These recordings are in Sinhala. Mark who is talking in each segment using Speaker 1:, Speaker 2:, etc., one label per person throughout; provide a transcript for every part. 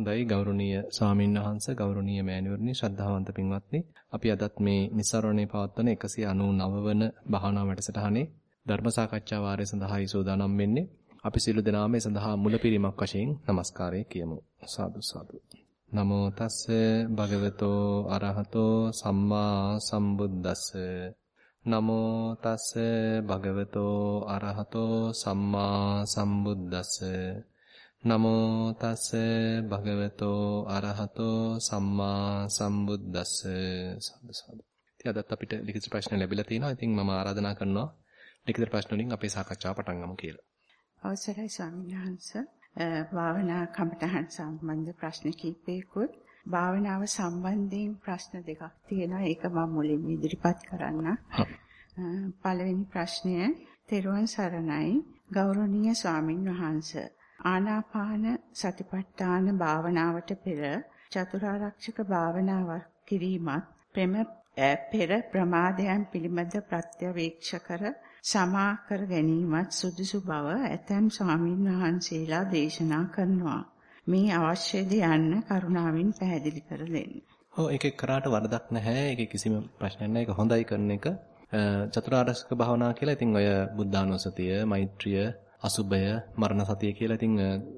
Speaker 1: හොඳයි ගෞරවනීය සාමින් වහන්ස ගෞරවනීය මෑණිවරණි ශ්‍රද්ධාවන්ත පින්වත්නි. අපි අදත් මේ નિස්සරණේ පවත්වන 199 වන භාවනා වැඩසටහනේ ධර්ම සාකච්ඡා වාරය සඳහායි සූදානම් වෙන්නේ. අපි සියලු දෙනාම මේ සඳහා මුලපිරීමක් වශයෙන් নমස්කාරය කියමු. සාදු සාදු. නමෝ තස්ස භගවතෝ අරහතෝ සම්මා සම්බුද්දස්ස. නමෝ තස්ස භගවතෝ අරහතෝ සම්මා සම්බුද්දස්ස. නමෝ තස්ස භගවතෝ අරහතෝ සම්මා සම්බුද්දස්ස සද්ද සද්ද. ඉතින් අදත් අපිට ලිඛිත ප්‍රශ්න ලැබිලා තිනවා. ඉතින් මම ආරාධනා කරනවා ලිඛිත ප්‍රශ්න වලින් අපේ සාකච්ඡාව පටන් ගමු කියලා.
Speaker 2: අවසරයි ස්වාමීන් වහන්සේ. භාවනා කමටහන් සම්බන්ධ ප්‍රශ්න කිහිපයකුත් භාවනාව සම්බන්ධයෙන් ප්‍රශ්න දෙකක් තියෙනවා. ඒක මම මුලින්ම ඉදිරිපත් කරන්න. පළවෙනි ප්‍රශ්නය තෙරුවන් සරණයි ගෞරවනීය ස්වාමින් වහන්සේ ආනාපාන සතිපට්ඨාන භාවනාවට පෙර චතුරාර්යක්ෂක භාවනාවක් කිරීමත් ප්‍රම පෙර ප්‍රමාදයන් පිළිබඳ ප්‍රත්‍යවේක්ෂ කර සමා කර ගැනීමත් සුදුසු බව ඇතැම් ස්වාමින් වහන්සේලා දේශනා කරනවා. මේ අවශ්‍යද යන්න කරුණාවෙන් පැහැදිලි කර දෙන්න.
Speaker 1: ඔව් ඒක කරාට වරදක් නැහැ. ඒක කිසිම ප්‍රශ්නයක් නැහැ. ඒක හොඳයි කරන එක. චතුරාර්යක භාවනා කියලා ඉතින් ඔය බුද්ධානුස්සතිය, මෛත්‍රිය, අසුබය, මරණ සතිය කියලා ඉතින්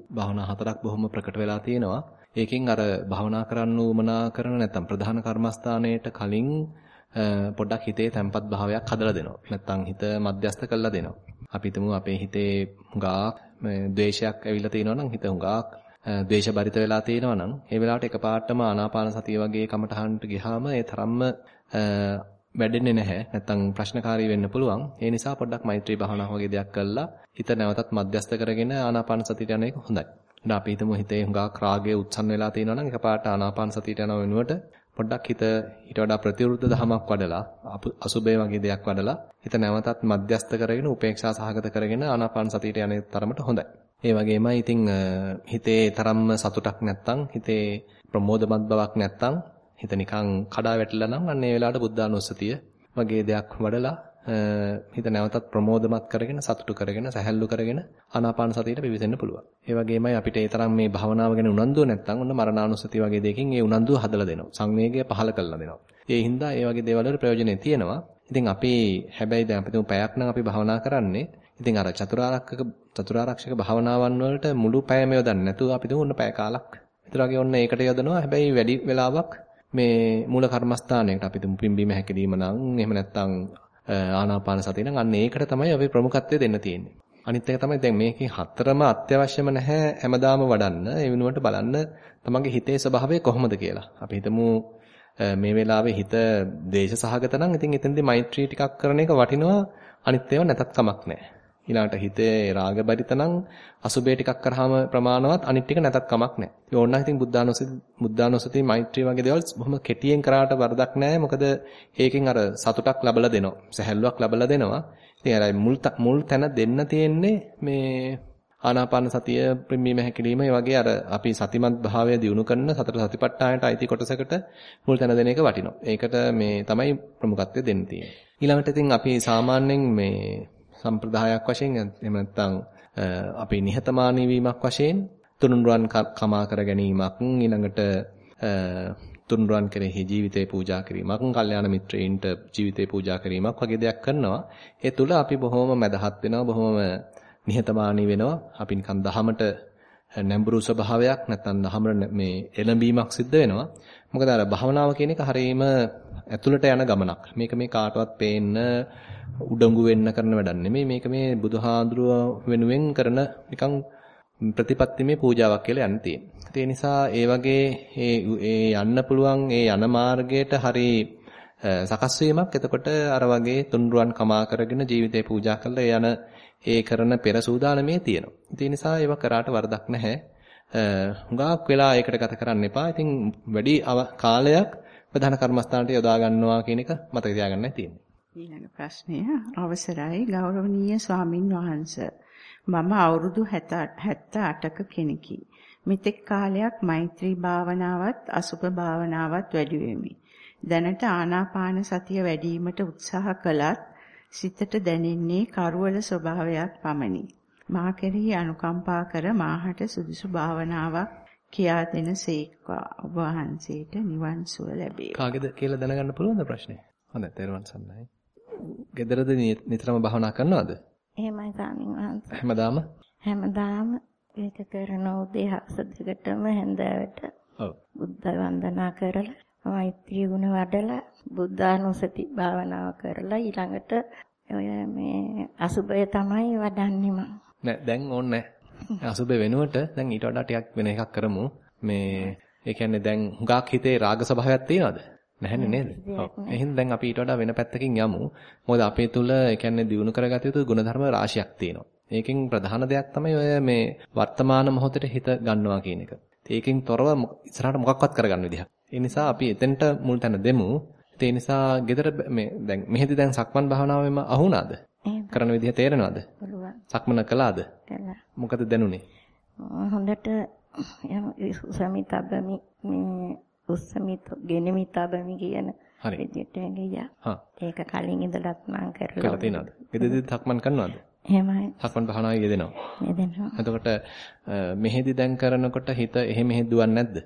Speaker 1: භාවනා හතරක් බොහොම ප්‍රකට වෙලා තියෙනවා. ඒකෙන් අර භාවනා කරන්න උමනා කරන නැත්නම් ප්‍රධාන කර්මස්ථානයේට කලින් පොඩ්ඩක් හිතේ තැම්පත් භාවයක් හදලා දෙනවා. නැත්නම් හිත මධ්‍යස්ත කරලා දෙනවා. අපි හිතමු අපේ හිතේ හුඟක් ද්වේෂයක් ඇවිල්ලා තියෙනවා නම් හිත හුඟක් ද්වේෂ බරිත වෙලා තියෙනවා නම් ඒ වෙලාවට එකපාරටම ආනාපාන සතිය වගේ කමටහන්ට ගියාම ඒ තරම්ම වැඩෙන්නේ නැහැ. නැත්තම් ප්‍රශ්නකාරී වෙන්න පුළුවන්. ඒ නිසා පොඩ්ඩක් මෛත්‍රී භාවනාව වගේ දෙයක් කළා හිත නැවතත් මධ්‍යස්ත කරගෙන ආනාපාන සතියට යන එක හොඳයි. දැන් අපි හිතමු හිතේ හුඟක් රාගය උත්සන්න වෙලා තියෙනවා නම් එකපාරට ආනාපාන සතියට යන වෙනුවට පොඩ්ඩක් හිත ඊට වඩා ප්‍රතිවෘද්ධ දහමක් වඩලා අසුබේ වගේ දෙයක් වඩලා හිත නැවතත් මධ්‍යස්ත කරගෙන උපේක්ෂා සහගත කරගෙන ආනාපාන සතියට යන තරමට හොඳයි. ඒ වගේමයි ඉතින් හිතේ තරම්ම සතුටක් නැත්තම් හිතේ ප්‍රමෝදමත් බවක් නැත්තම් හිත නිකන් කඩා වැටිලා නම් අන්න ඒ වෙලාවට බුද්ධානුස්සතිය වගේ දෙයක් වඩලා හිත නැවතත් ප්‍රමෝදමත් කරගෙන සතුටු කරගෙන සැහැල්ලු කරගෙන ආනාපාන සතියට පිවිසෙන්න පුළුවන්. ඒ වගේමයි අපිට ඒ තරම් මේ භවනාව ගැන උනන්දුව නැත්නම් ඔන්න මරණානුස්සතිය වගේ දෙයකින් ඒ උනන්දුව හදලා දෙනවා. සංවේගය පහල කරලා දෙනවා. ඒ හින්දා ඒ වගේ දේවල් වල ප්‍රයෝජනෙ තියෙනවා. ඉතින් අපි හැබැයි දැන් අපි තුමු පැයක් නම් අපි භවනා කරන්නේ. ඉතින් අර චතුරාර්යක චතුරාර්යක භාවනාවන් වලට මුළු පැයම යොදන්නේ නැතුව අපි තුමු ඔන්න පැය කාලක්. විතර වගේ ඔන්න ඒකට යොදනවා. හැබැයි වැඩි වෙලාවක් මේ මූල කර්මස්ථානයකට අපි තුමු පිම්බීම හැකීම නම් එහෙම නැත්නම් ආනාපාන සතිය නම් අන්න ඒකට තමයි අපි ප්‍රමුඛත්වය දෙන්න තියෙන්නේ. අනිත් එක තමයි දැන් මේකේ හතරම අත්‍යවශ්‍යම නැහැ හැමදාම වඩන්න. ඒ වෙනුවට බලන්න තමන්ගේ හිතේ ස්වභාවය කොහොමද කියලා. අපි හිතමු මේ වෙලාවේ හිත දේශ සහගත නම් ඉතින් එතෙන්දී මෛත්‍රී ටිකක් කරන එක වටිනවා. අනිත් ඒවා නැතත් කමක් නැහැ. ඊළඟට හිතේ රාග බරිත නම් අසුබේ ටිකක් කරාම ප්‍රමාණවත් අනිත් ටික නැතත් කමක් නැහැ. ඒ ඕනනම් ඉතින් බුද්ධානුස්සති බුද්ධානුස්සති මෛත්‍රී වගේ දේවල් බොහොම කෙටියෙන් කරාට වරදක් නැහැ. මොකද ඒකෙන් අර සතුටක් ලැබලා දෙනවා. සැහැල්ලුවක් ලැබලා දෙනවා. ඉතින් අර මුල් මුල් තැන දෙන්න තියෙන්නේ මේ ආනාපාන සතිය ප්‍රමීම හැකිලිම ඒ වගේ අර අපි සතිමත් භාවය දිනු කරන සතර සතිපට්ඨානයට අයිති කොටසකට මුල් තැන දෙන එක වටිනවා. ඒකට මේ තමයි ප්‍රමුඛත්වය දෙන්න තියෙන්නේ. ඊළඟට ඉතින් අපි සාමාන්‍යයෙන් මේ සම්ප්‍රදායක් වශයෙන් එහෙම නැත්නම් අපි නිහතමානී වීමක් වශයෙන් තුනුරුවන් කමා කර ගැනීමක් ඊළඟට තුනුරුවන් කෙරෙහි ජීවිතේ පූජා කිරීමක්, කල්යාණ මිත්‍රයින්ට ජීවිතේ පූජා කිරීමක් වගේ දෙයක් කරනවා. ඒ තුල අපි බොහොම මදහත් වෙනවා, බොහොම නිහතමානී වෙනවා. අපි නිකන් දහමට නැඹුරු ස්වභාවයක් නැත්නම් දහමර මේ එළඹීමක් සිද්ධ වෙනවා. මොකද අර භවනාව කියන එක හරීම ඇතුළට යන ගමනක්. මේක මේ කාටවත් පේන්න උඩඟු වෙන්න කරන වැඩක් නෙමෙයි. මේක මේ බුදුහාඳුරුව වෙනුවෙන් කරන නිකන් ප්‍රතිපත්තිමේ පූජාවක් කියලා යන්න තියෙන්නේ. ඒ නිසා ඒ වගේ ඒ යන්න පුළුවන් ඒ යන මාර්ගයට හරි සකස් වීමක් එතකොට අර වගේ තුන්රුවන් කමා කරගෙන ජීවිතේ පූජා කරලා යන ඒ කරන පෙර සූදානමේ තියෙනවා. ඒ නිසා ඒව කරාට වරදක් නැහැ. හුඟක් වෙලා ඒකට ගත කරන්න එපා. ඉතින් වැඩි කාලයක් ප්‍රධාන කර්මස්ථානට යොදා ගන්නවා කියන එක මතක තියාගන්නයි තියෙන්නේ.
Speaker 2: ඊළඟ ප්‍රශ්නය අවසරයි ගෞරවනීය ස්වාමින් වහන්සේ මම අවුරුදු 78ක කෙනෙකි. මෙතෙක් කාලයක් මෛත්‍රී භාවනාවත් අසුභ භාවනාවත් වැඩි වෙමි. දැනට ආනාපාන සතිය වැඩිවීමට උත්සාහ කළත් සිතට දැනෙන්නේ කරවල ස්වභාවයක් පමණි. මා කෙරෙහි අනුකම්පා කර මාහට සුදුසු භාවනාවක් කියා දෙන සේක්වා ඔබ වහන්සේට නිවන් සුව ලැබේ.
Speaker 1: කාගේද කියලා දැනගන්න පුළුවන්ද ප්‍රශ්නේ? හොඳයි තේරුවන් සන්නයි. ගෙදරද නිතරම භාවනා කරනවද?
Speaker 3: එහෙමයි ස්වාමීන් වහන්සේ.
Speaker 1: හැමදාම?
Speaker 3: හැමදාම ඒක කරන උදේ හවස දෙකටම හැන්දෑවට
Speaker 1: ඔව්.
Speaker 3: බුද්ධ වන්දනා කරලා මෛත්‍රී ගුණ වඩලා බුද්ධානුසති භාවනාව කරලා ඊළඟට ඔය මේ අසුබය තමයි වඩන්නේ මම.
Speaker 1: නෑ දැන් ඕනේ නෑ. අසුබේ වෙනුවට දැන් ඊට වඩා ටිකක් වෙන එකක් කරමු. මේ ඒ කියන්නේ දැන් හුඟක් හිතේ රාග ස්වභාවයක් තියෙනවද? නැහැනේ නේද? ඔව්. එහෙනම් දැන් අපි ඊට වඩා වෙන පැත්තකින් යමු. මොකද අපේ තුල ඒ කියන්නේ දිනු කරගත යුතු ගුණධර්ම රාශියක් තියෙනවා. ඒකෙන් ප්‍රධාන දෙයක් තමයි ඔය මේ වර්තමාන මොහොතේ හිත ගන්නවා කියන එක. ඒකෙන් තොරව ඉස්සරහට මොකක්වත් කරගන්න විදිහක්. ඒ නිසා අපි එතෙන්ට මුල් තැන දෙමු. ඒ නිසා ගෙදර මේ දැන් මෙහෙදි දැන් සක්මන් භාවනාවෙම අහුණාද? කරන විදිහ තේරෙනවද? සක්මන කළාද?
Speaker 3: කළා.
Speaker 1: මොකද දැනුනේ?
Speaker 3: හොඳට උසමිතබමි මේ උස්සමිත ගෙනමිතබමි කියන විදිහට ගියා.
Speaker 1: හා.
Speaker 3: ඒක කලින් ඉඳලත් මම කරලා.
Speaker 1: කරලා තියෙනවද? ගෙදරදී සක්මන් කරනවද?
Speaker 3: එහෙමයි.
Speaker 1: සක්මන් භාවනාවේ යෙදෙනවා.
Speaker 3: යෙදෙනවා.
Speaker 1: එතකොට මෙහෙදි දැන් කරනකොට හිත එහෙ මෙහෙ දුවන්නේ නැද්ද?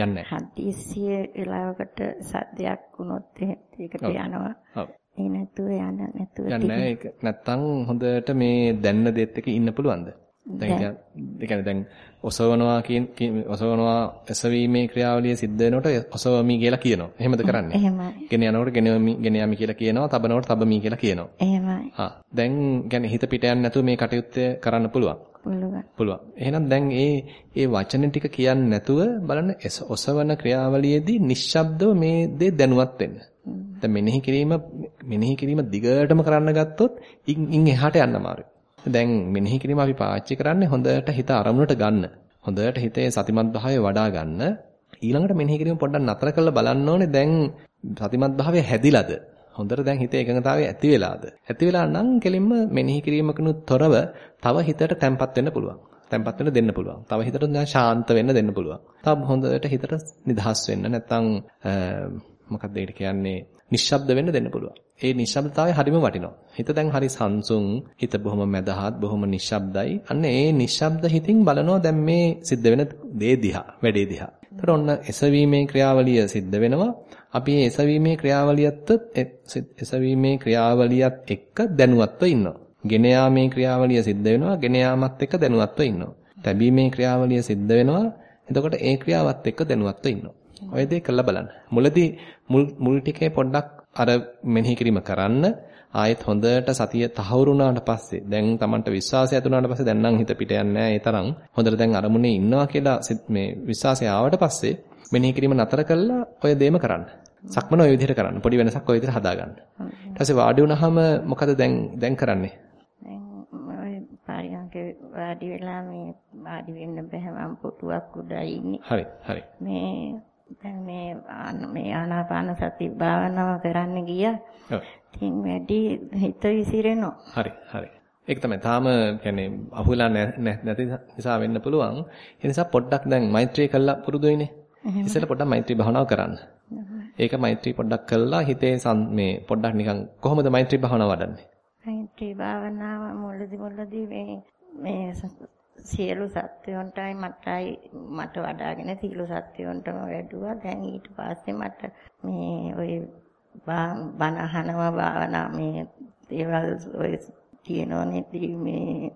Speaker 1: යන්නේ නැහැ.
Speaker 3: හදිස්සිය වෙලාවකට සද්දයක් වුණොත් ඒකට යනවා.
Speaker 1: ඔව්.
Speaker 3: ඒ නැතුව යන්න නැතුව
Speaker 1: යන්නේ ඒක නැත්තම් හොඳට මේ දැන්න දෙත් එක ඉන්න පුළුවන්ද? දැන් ඒ කියන්නේ දැන් ඔසවනවා කියන ඔසවනවා එසවීමේ ක්‍රියාවලිය සිද්ධ වෙනකොට ඔසවමි කියලා කියනවා. එහෙමද කරන්නේ?
Speaker 3: එහෙමයි.
Speaker 1: ගෙන යනකොට ගෙනවමි ගෙන යමි කියලා කියනවා. තබනකොට තබමි කියලා කියනවා.
Speaker 3: එහෙමයි.
Speaker 1: හා දැන් කියන්නේ හිත පිට යන්නේ නැතුව මේ කටයුත්ත කරන්න පුළුවන්.
Speaker 3: පුළුවන්.
Speaker 1: පුළුවන්. එහෙනම් දැන් ඒ ඒ වචන ටික කියන්නේ නැතුව බලන්න ඔසවන ක්‍රියාවලියේදී නිශ්ශබ්දව මේ දේ දැනුවත් වෙන්න. දැන් මෙනෙහි කිරීම මෙනෙහි කිරීම දිගටම කරන්න ගත්තොත් ඉන් එහාට යන්න අමාරුයි. දැන් මෙනෙහි කිරීම අපි පාවිච්චි කරන්නේ හොඳට හිත අරමුණට ගන්න. හොඳට හිතේ සතිමත් භාවය වඩා ගන්න. ඊළඟට මෙනෙහි කිරීම පොඩ්ඩක් නතර කරලා බලන්න ඕනේ දැන් සතිමත් භාවය හැදිලාද? හොඳට දැන් හිතේ එකඟතාවය ඇති වෙලාද? ඇති වෙලා නම් කෙලින්ම මෙනෙහි කිරීමකිනුත් තොරව තව හිතට තැම්පත් වෙන්න පුළුවන්. තැම්පත් වෙන්න දෙන්න පුළුවන්. තව හිතට දැන් ශාන්ත වෙන්න දෙන්න පුළුවන්. තව හොඳට හිතට නිදහස් වෙන්න නැත්නම් මොකක්ද ඒකට කියන්නේ නිශ්ශබ්ද වෙන්න දෙන්න පුළුවන්. ඒ නිශ්ශබ්දතාවය හරිම වටිනවා. හිත දැන් හරි සංසුන්, හිත බොහොම මැදහත්, බොහොම නිශ්ශබ්දයි. අන්න ඒ නිශ්ශබ්ද හිතින් බලනවා දැන් මේ සිද්ධ වෙන දේ දිහා, වැඩේ දිහා. ඒතර ඔන්න එසවීමේ ක්‍රියාවලිය සිද්ධ වෙනවා. අපි මේ එසවීමේ ක්‍රියාවලියත් එසවීමේ ක්‍රියාවලියත් එක්ක දැනුවත්ව ඉන්නවා. ගෙන යාමේ ක්‍රියාවලිය සිද්ධ වෙනවා, ගෙන යාමත් එක්ක දැනුවත්ව ඉන්නවා. තැබීමේ ක්‍රියාවලිය සිද්ධ වෙනවා. එතකොට ඒ ක්‍රියාවත් එක්ක දැනුවත්ව ඉන්නවා. ඔය දේ කළා බලන්න. මුලදී මුල් මුල් ටිකේ පොඩ්ඩක් අර මෙනෙහි කිරීම කරන්න ආයෙත් හොඳට සතිය තහවුරු වුණාට පස්සේ දැන් Tamanට විශ්වාසය ඇති වුණාට පස්සේ දැන් නම් හිත පිට යන්නේ නැහැ ඒ තරම් හොඳට දැන් අරමුණේ ඉන්නවා කියලා මේ විශ්වාසය ආවට පස්සේ මෙනෙහි කිරීම නතර කළා ඔය දේම කරන්න. සක්මන ඔය විදිහට කරන්න. පොඩි වෙනසක් ඔය විදිහට හදාගන්න. ඊට පස්සේ වාඩි වුණාම මොකද දැන් දැන් කරන්නේ?
Speaker 3: පාරියන්කේ වාඩි වෙලා මේ වාඩි වෙන්න බෑ මම පුටුවක් උඩ ඉන්නේ.
Speaker 1: හරි හරි.
Speaker 3: මේ දැන් මේ මේ ආනාපාන සති භාවනාව කරන්න ගියා.
Speaker 1: ඔව්.
Speaker 3: ඉතින් වැඩි හිත විසිරෙනවා.
Speaker 1: හරි හරි. ඒක තමයි. තාම කියන්නේ අහුවෙලා නැති නිසා වෙන්න පුළුවන්. ඒ නිසා පොඩ්ඩක් දැන් මෛත්‍රී කළා පුරුදු වෙන්නේ. ඉතින් පොඩ්ඩක් මෛත්‍රී භාවනාව කරන්න. ඒක මෛත්‍රී පොඩ්ඩක් කළා හිතේ මේ පොඩ්ඩක් නිකන් කොහොමද මෛත්‍රී භාවනාව වඩන්නේ?
Speaker 3: මෛත්‍රී භාවනාව මුලදී මුලදී මේ මේ සියලු සත්වයන්ටයි මටයි මට වඩාගෙන සියලු සත්වයන්ටම වැඩුවා. දැන් ඊට පස්සේ මට මේ ඔය බණ අහනවා භාවනා මේ දේවල් ඔය තියෙනෝනේ මේ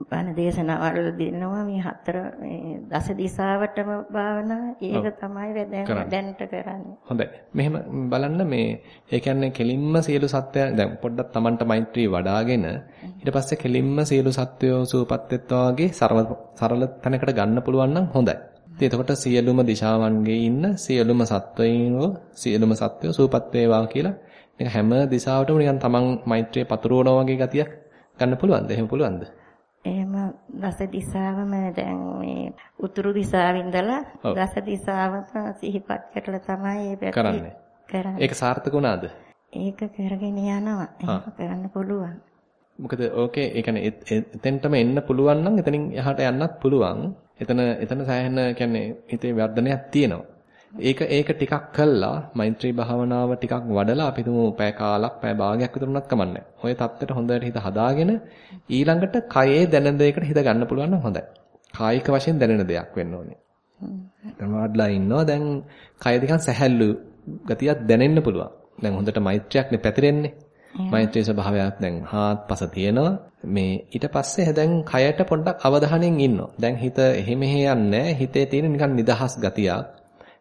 Speaker 3: බණ දේශනාවල් දෙනවා මේ හතර මේ දස දිශාවටම භාවනා ඒක තමයි දැනට කරන්නේ.
Speaker 1: හොඳයි. මෙහෙම බලන්න මේ ඒ කියන්නේ කෙලින්ම සියලු සත්‍යයන් දැන් පොඩ්ඩක් Tamanට මෛත්‍රී වඩාගෙන ඊට පස්සේ කෙලින්ම සියලු සත්වයෝ සූපත් වෙත්වා වගේ සරල තැනකට ගන්න පුළුවන් නම් හොඳයි. ඉතින් එතකොට සියලුම දිශාවන්ගේ ඉන්න සියලුම සත්වයින්ව සියලුම සත්වයෝ සූපත් වේවා කියලා හැම දිශාවටම නිකන් Taman මෛත්‍රිය පතුරවනවා වගේ ගතියක් ගන්න පුළුවන්ද? එහෙම පුළුවන්ද?
Speaker 3: එහෙම දස දිශාවම දැන් මේ උතුරු දිශාවෙන් ඉඳලා දස දිශාවම සිහිපත් කරලා තමයි මේ පැත්තේ
Speaker 1: කරන්නේ. ඒක සාර්ථක වුණාද?
Speaker 3: ඒක කරගෙන යනවා. ඒක කරන්න පුළුවන්.
Speaker 1: මොකද ඕකේ ඒ කියන්නේ එතෙන්ටම එන්න පුළුවන් නම් එතනින් එහාට යන්නත් පුළුවන්. එතන එතන සෑහෙන කියන්නේ හිතේ වර්ධනයක් තියෙනවා. ඒක ඒක ටිකක් කළා මෛත්‍රී භාවනාව ටිකක් වඩලා අපි තුමු පැය කාලක් පැය භාගයක් විතර උනත් කමන්නේ. ඔය தත්තෙට හොඳට හිත හදාගෙන ඊළඟට කයේ දැනෙන දෙයකට හිත ගන්න පුළුවන් නම් හොඳයි. කායික වශයෙන් දැනෙන දෙයක් වෙන්න ඕනේ. දැන් වාඩිලා ඉන්නවා. දැන් කය දිහා සැහැල්ලු ගතියක් දැනෙන්න පුළුවන්. දැන් හොඳට මෛත්‍රියක්නේ පැතිරෙන්නේ. මෛත්‍රී ස්වභාවයක් දැන් හාත්පස තියෙනවා. මේ ඊට පස්සේ දැන් කයට පොඩ්ඩක් අවධානයෙන් ඉන්නවා. දැන් හිත එහෙ මෙහෙ යන්නේ හිතේ තියෙන නිකන් නිදහස් ගතියක්.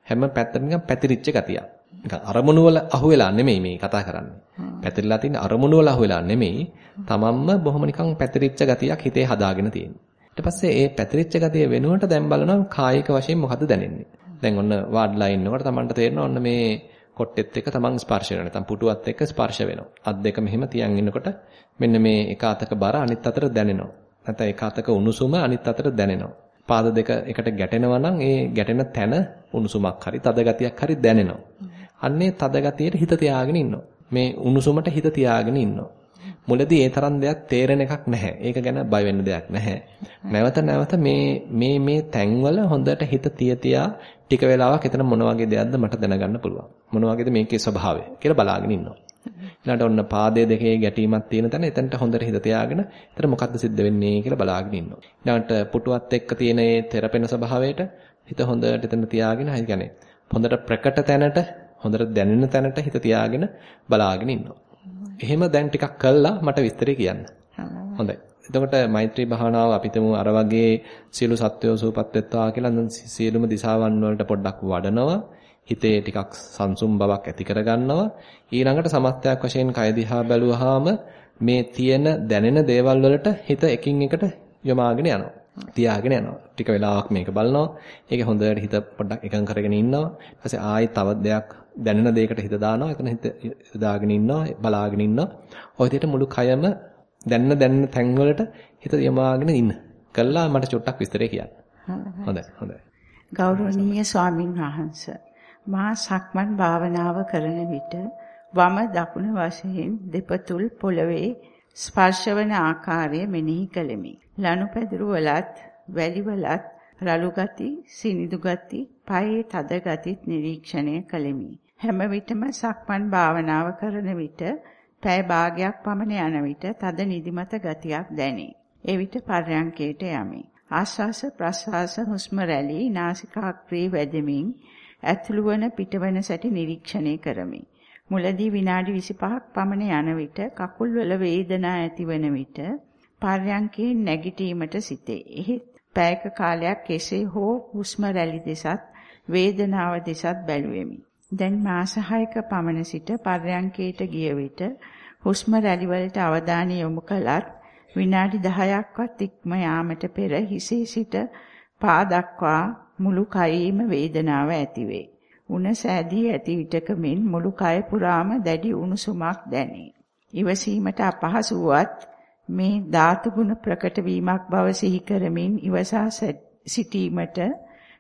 Speaker 1: හැම පැත්තටම නිකන් පැතිරිච්ච ගතියක්. නිකන් අරමුණු වල අහුවෙලා නෙමෙයි මේ කතා කරන්නේ. පැතිරලා තියෙන අරමුණු වල අහුවෙලා නෙමෙයි. තමන්ම බොහොම නිකන් පැතිරිච්ච ගතියක් හිතේ හදාගෙන තියෙනවා. ඊට පස්සේ ඒ පැතිරිච්ච ගතිය වෙනුවට දැන් බලනවා කායික වශයෙන් මොකද දැනෙන්නේ. දැන් ඔන්න වාඩ්ලා ඉන්නකොට තමන්ට තේරෙනවා ඔන්න මේ කොට්ටෙත් එක්ක තමන් ස්පර්ශ වෙනවා. නැත්නම් පුටුවත් එක්ක ස්පර්ශ වෙනවා. අත් දෙක මෙහෙම තියන් ඉන්නකොට මෙන්න මේ එක අතක බර අනිත් අතට දැනෙනවා. නැත්නම් එක අතක උණුසුම අනිත් අතට දැනෙනවා. පාද දෙක එකට ගැටෙනවා නම් ඒ ගැටෙන තැන උණුසුමක් හරි තද ගතියක් හරි දැනෙනවා. අන්නේ තද ගතියට හිත තියාගෙන ඉන්නවා. මේ උණුසුමට හිත තියාගෙන ඉන්නවා. මුලදී ඒ තරම් දෙයක් තේරෙන එකක් නැහැ. ඒක ගැන බය වෙන්න දෙයක් නැහැ. නැවත නැවත මේ මේ මේ තැන්වල හොඳට හිත තිය තියා ටික වෙලාවක් එතන මොන වගේ දෙයක්ද මට දැනගන්න පුළුවන්. මොන වගේද මේකේ ස්වභාවය කියලා බලාගෙන ඉන්නවා. ඊළඟට ඔන්න පාදයේ දෙකේ ගැටීමක් තියෙන තැන එතනට හොඳට හිත තියාගෙන එතන මොකද්ද සිද්ධ වෙන්නේ කියලා බලාගෙන ඉන්නවා. ඊළඟට පුටුවත් එක්ක තියෙන ඒ තෙරපෙන ස්වභාවයට හිත හොඳට එතන තියාගෙන හරි කියන්නේ හොඳට ප්‍රකට තැනට හොඳට දැනෙන තැනට හිත තියාගෙන බලාගෙන ඉන්නවා. එහෙම දැන් ටිකක් කළා මට විස්තරය කියන්න. හොඳයි. එතකොට මෛත්‍රී භාවනාව අපිටම අර වගේ සියලු සත්වයෝ සූපත් වෙත්වා කියලා සියලුම දිශාවන් වලට පොඩ්ඩක් වඩනවා. හිතේ ටිකක් සංසුම් බවක් ඇති කරගන්නවා. ඊළඟට සමස්තයක් වශයෙන් කය දිහා බැලුවාම මේ තියෙන දැනෙන දේවල් වලට හිත එකින් එකට යොමාගෙන යනවා. තියාගෙන යනවා. ටික වෙලාවක් මේක බලනවා. ඒක හොඳට හිත පොඩ්ඩක් එකඟ කරගෙන ඉන්නවා. ඊට පස්සේ ආයෙ තව දෙයක් දැනෙන දෙයකට හිත දානවා. එතන හිත දාගෙන ඉන්නවා, බලාගෙන ඉන්නවා. ඔය විදිහට මුළු කයම දැනන දැනන තැන් වලට හිත යොමාගෙන ඉන්න. කළා මට චුට්ටක් විස්තරය කියන්න. හොඳයි. හොඳයි.
Speaker 2: ගෞරවනීය ස්වාමින් වහන්සේ මා සක්මන් භාවනාව කරන විට වම දකුණ වශයෙන් දෙපතුල් පොළවේ ස්පර්ශවන ආකාරය මෙනෙහි කළෙමි. ලනුපැදුරු වලත් වැලි වලත් රළු ගති, සිනිඳු ගති, පායේ තද ගතිත් නිරීක්ෂණය කළෙමි. හැම විටම සක්මන් භාවනාව කරන විට පැය භාගයක් පමණ යන විට තද නිදිමත ගතියක් දැනේ. ඒ විට පර්යංකයට යමි. ආශ්වාස ප්‍රශ්වාස හුස්ම රැලි නාසිකාග්‍රේ වැදෙමින් ඇතුළු වන පිටවන සැටි නිරීක්ෂණය කරමි. මුලදී විනාඩි 25ක් පමණ යන විට කකුල් වල වේදනා ඇතිවන විට පර්යංකේ නැගිටීමට සිටේ. එහෙත් පැයක කාලයක් කෙසේ හෝ හුස්ම රැලි දෙසත් වේදනාව දෙසත් බැලුවෙමි. දැන් මාස 6ක පමණ සිට පර්යංකේට ගිය විට හුස්ම රැලි වලට අවධානය යොමු කළත් විනාඩි 10ක්වත් ඉක්ම යාමට පෙර හිසේ සිට පා දක්වා මුළු කයෙම වේදනාව ඇතිවේ. උණ සෑදී ඇති විටක මෙන් මුළු කය පුරාම දැඩි උණුසුමක් දැනේ. ඉවසීමට අපහසු වුවත් මේ ධාතු ගුණ ප්‍රකට වීමක් බව සිහි කරමින් ඉවසා සිටීමට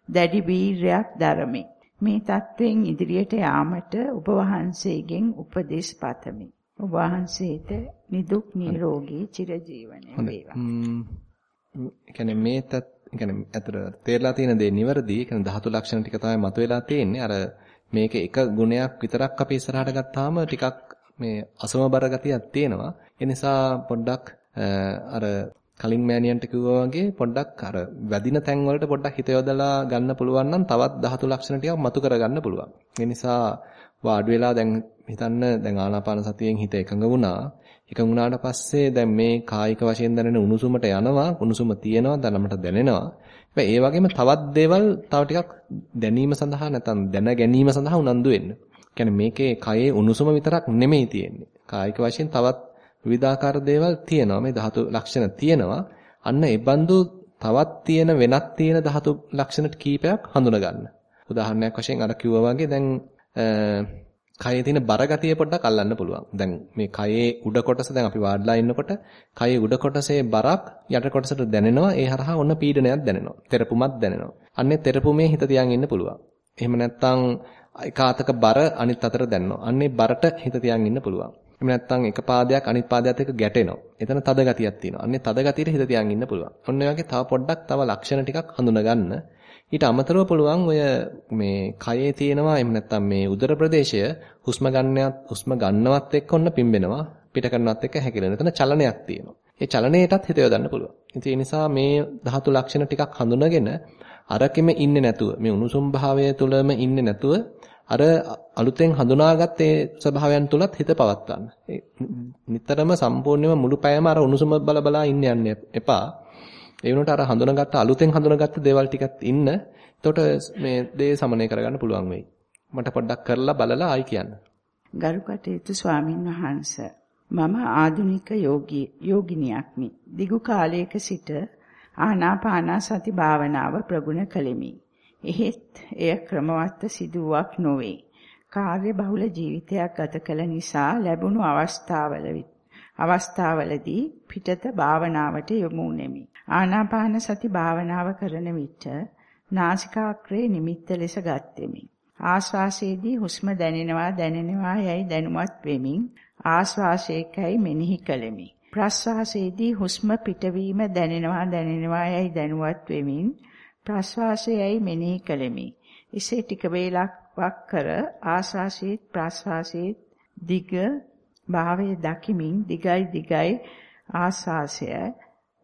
Speaker 2: දැඩි වීරයක් දරමි. මේ தත්වෙන් ඉදිරියට යාමට ඔබ වහන්සේගෙන් උපදෙස් පතමි. ඔබ වහන්සේට නිදුක් නිරෝගී චිරජීවනය වේවා.
Speaker 1: හ්ම්. මේ තත් කියන්නේ ඇතර තේරලා තියෙන දේ නිවැරදි. ඒ කියන්නේ ධාතු ලක්ෂණ ටික තමයි මතුවලා තියෙන්නේ. අර මේක එක ගුණයක් විතරක් අපි ඉස්සරහට ගත්තාම ටිකක් මේ අසමබර ගතියක් තියෙනවා. ඒ නිසා පොඩ්ඩක් අර කලින් මෑනියන්ට කිව්වා වගේ පොඩ්ඩක් අර වැදින තැන් වලට පොඩ්ඩක් හිත යොදලා ගන්න පුළුවන් නම් තවත් ධාතු ලක්ෂණ ටිකක් මතු කරගන්න පුළුවන්. ඒ නිසා වාඩි වෙලා දැන් හිතන්න දැන් ආනාපාන සතියෙන් හිත එකඟ වුණා. එකඟ වුණාට පස්සේ දැන් මේ කායික වශයෙන් දැනෙන උණුසුමට යනවා උණුසුම තියෙනවා දැනමට දැනෙනවා හැබැයි ඒ වගේම තවත් දේවල් තව ටිකක් දැනීම සඳහා නැත්නම් දැන ගැනීම සඳහා උනන්දු වෙන්න. කියන්නේ මේකේ කයේ උණුසුම විතරක් නෙමෙයි තියෙන්නේ. කායික වශයෙන් තවත් විවිධාකාර දේවල් තියෙනවා. මේ ධාතු ලක්ෂණ තියෙනවා. අන්න ඒ බඳු තවත් තියෙන වෙනත් තියෙන ධාතු ලක්ෂණ කීපයක් හඳුනා ගන්න. උදාහරණයක් වශයෙන් අර කිව්වා වගේ දැන් කයේ තියෙන බරගතිය පොඩ්ඩක් අල්ලන්න පුළුවන්. දැන් මේ කයේ උඩ කොටස දැන් අපි වාඩිලා ඉන්නකොට කයේ උඩ කොටසේ බරක් යට කොටසට දැනෙනවා. ඒ හරහා ඔන්න පීඩනයක් දැනෙනවා. තෙරපුමක් දැනෙනවා. අන්නේ තෙරපුමේ හිත තියන් ඉන්න පුළුවන්. එහෙම නැත්නම් එකාතක බර අනිත් අතට දැනෙනවා. අන්නේ බරට හිත තියන් ඉන්න පුළුවන්. එහෙම නැත්නම් එක පාදයක් අනිත් පාදයට එක්ක ගැටෙනවා. එතන තද ගතියක් තියෙනවා. අන්නේ තද ගතියට හිත තියන් ඉන්න පුළුවන්. ඔන්න ඔය වගේ තව පොඩ්ඩක් තව ලක්ෂණ ටිකක් හඳුනා ගන්න. ඊට අමතරව පුළුවන් ඔය මේ කයේ තියෙනවා එහෙම නැත්නම් මේ උදර ප්‍රදේශය හුස්ම ගන්නවත් හුස්ම ගන්නවත් එක්ක ඔන්න පිම්බෙනවා පිට කරනවත් එක්ක හැකිලෙන. එතන චලනයක් තියෙනවා. ඒ චලනයටත් හිත යොදන්න පුළුවන්. ඉතින් ඒ නිසා මේ ධාතු ලක්ෂණ ටිකක් හඳුනගෙන අරකෙම ඉන්නේ නැතුව මේ උණුසුම් භාවය තුළම ඉන්නේ නැතුව අර අලුතෙන් හඳුනාගත්ත ඒ ස්වභාවයන් තුලත් හිත පවත්වන්න. නිතරම සම්පූර්ණයෙන්ම මුළු පැයම අර උණුසුම බල බලා ඉන්න යන්න එපා. ඒ වුණාට අර හඳුනාගත්ත අලුතෙන් හඳුනාගත්ත දේවල් ටිකත් ඉන්න. එතකොට මේ දේ සමනය කරගන්න පුළුවන් වෙයි. මට පොඩ්ඩක් කරලා බලලා ආයි කියන්න.
Speaker 2: ගරු කටයුතු ස්වාමින් වහන්සේ මම ආධුනික යෝගී යෝගිනියක්මි. දිගු කාලයක සිට ආනාපානසති භාවනාව ප්‍රගුණ කළෙමි. එහෙත් එය ක්‍රමවත් සිදුවක් නොවේ. කාර්ය බහුල ජීවිතයක් ගත කළ නිසා ලැබුණු අවස්ථාවල අවස්ථාවලදී පිටත භාවනාවට යොමු වෙමි. ආනාපාන සති භාවනාව කරන විට නාසිකාග්‍රේ නිමිත්ත ලෙස ගත්ෙමි. ආශ්වාසයේදී හුස්ම දැනෙනවා දැනෙනවා යයි දැනුවත් වෙමින් ආශ්වාසයේකයි මෙනෙහි කළෙමි. ප්‍රශ්වාසයේදී හුස්ම පිටවීම දැනෙනවා දැනෙනවා යයි දැනුවත් වෙමින් ප්‍රශ්වාසයයි මෙනෙහි කළෙමි. එසේ ටික වේලාවක් කර ආශ්වාසයේත් ප්‍රශ්වාසයේත් දිග භාවයේ දකිමින් දිගයි දිගයි ආශ්වාසය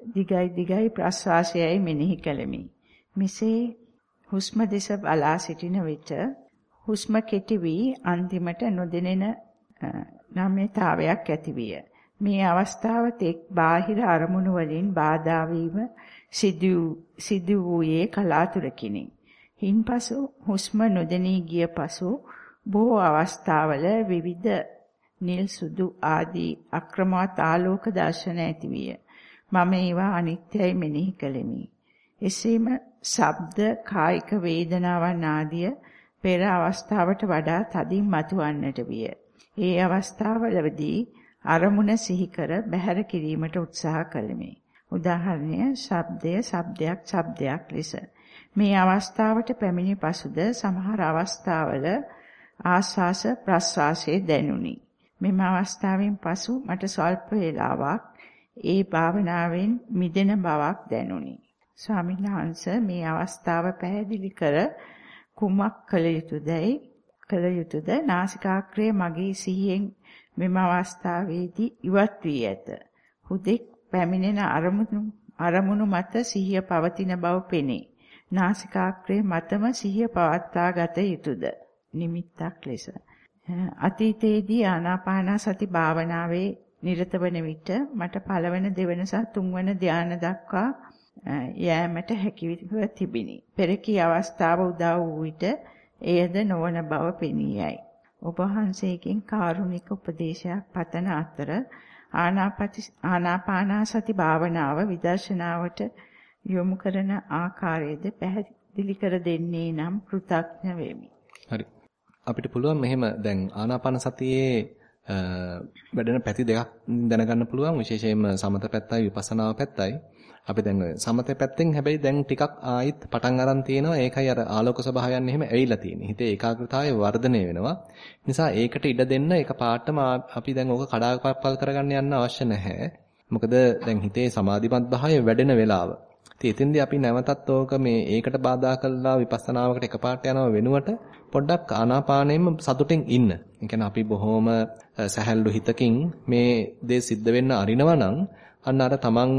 Speaker 2: දිගයි දිගයි ප්‍රශ්වාසයයි මෙනෙහි කළෙමි. මෙසේ හුස්ම දෙස බලා සිටින විට හුස්ම කෙටි වී අන්තිමට නොදෙනෙන නම්‍යතාවයක් ඇතිවිය. මේ අවස්ථාව තෙක් බාහිර අරමුණු වලින් බාධා වීම සිදු වූයේ කලාතුරකිනි. හින්පසු හුස්ම නොදෙනී ගිය පසු බොහෝ අවස්ථාවල විවිධ නිල් සුදු ආදී අක්‍රමවත් ආලෝක දර්ශන ඇතිවිය. මම ඒවා අනිත්‍යයි මෙනෙහි කළෙමි. එසේම ශබ්ද කායික වේදනාවන් ආදිය පෙර අවස්ථාවට වඩා තදින් මතුවන්නට විය. ඒ අවස්ථාවලදී අරමුණ සිහි කර බැහැර කිරීමට උත්සාහ කළෙමි. උදාහරණය ශබ්දය ශබ්දයක් ශබ්දයක් ලෙස මේ අවස්ථාවට පැමිණි පසුද සමහර අවස්ථාවල ආස්වාස ප්‍රස්වාසයේ දැනුනි මෙම අවස්ථාවෙන් පසු මට ස්වල්ප වේලාවක් ඒ භාවනාවෙන් මිදෙන බවක් දැනුනි ස්වාමීන් වහන්සේ මේ අවස්ථාව පැහැදිලි කර කුමක් කළ යුතුදයි කළ යුතුද නාසිකාග්‍රය මගේ සිහියෙන් මෙම අවස්ථාවේදී ඉවත් වී ඇත හුදෙක් පැමිණෙන අරමුණු අරමුණු මත සිහිය පවතින බව පෙනේ. නාසිකාග්‍රේ මතම සිහිය පවත්වා ගත යුතුයද? නිමිත්තක් ලෙස. අතීතයේදී ආනාපාන සති භාවනාවේ නිරත වන විට මට පළවන දෙවන සහ තුන්වන ධාන දක්වා යෑමට හැකියව තිබිනි. පෙරකී අවස්ථාව උදා වූ විට එයද නොවන බව පෙනියයි. ඔබ වහන්සේගෙන් කාරුණික උපදේශයක් පතන අතර ආනාපති ආනාපානසති භාවනාව විදර්ශනාවට යොමු කරන ආකාරයේද පැහැදිලි කර දෙන්නේ නම් කෘතඥ වෙමි.
Speaker 1: හරි. අපිට පුළුවන් මෙහෙම දැන් ආනාපාන සතියේ වැඩෙන පැති දෙකක් දැනගන්න පුළුවන් විශේෂයෙන්ම සමත පැත්තයි විපස්සනාව පැත්තයි. අපි දැන් සමතේ පැත්තෙන් හැබැයි දැන් ටිකක් ආයිත් පටන් අරන් තියෙනවා. ඒකයි අර ආලෝක ස්වභාවයන් එහෙම ඇවිල්ලා තියෙන්නේ. හිතේ ඒකාග්‍රතාවය වර්ධනය වෙනවා. නිසා ඒකට ඉඩ දෙන්න ඒක පාටම අපි දැන් ඕක කඩාකප්පල් කරගන්න යන්න අවශ්‍ය නැහැ. මොකද දැන් හිතේ සමාධිමත් භාවය වැඩෙන වෙලාව. ඉතින් එතෙන්දී අපි නැවතත් ඕක මේ ඒකට බාධා කළා විපස්සනාවකට එකපාරට යනව වෙනුවට පොඩ්ඩක් ආනාපානයෙම සතුටින් ඉන්න. ඒ කියන්නේ අපි බොහොම සැහැල්ලු හිතකින් මේ දේ සිද්ධ වෙන්න අරිනවා නම් අන්න අර තමන්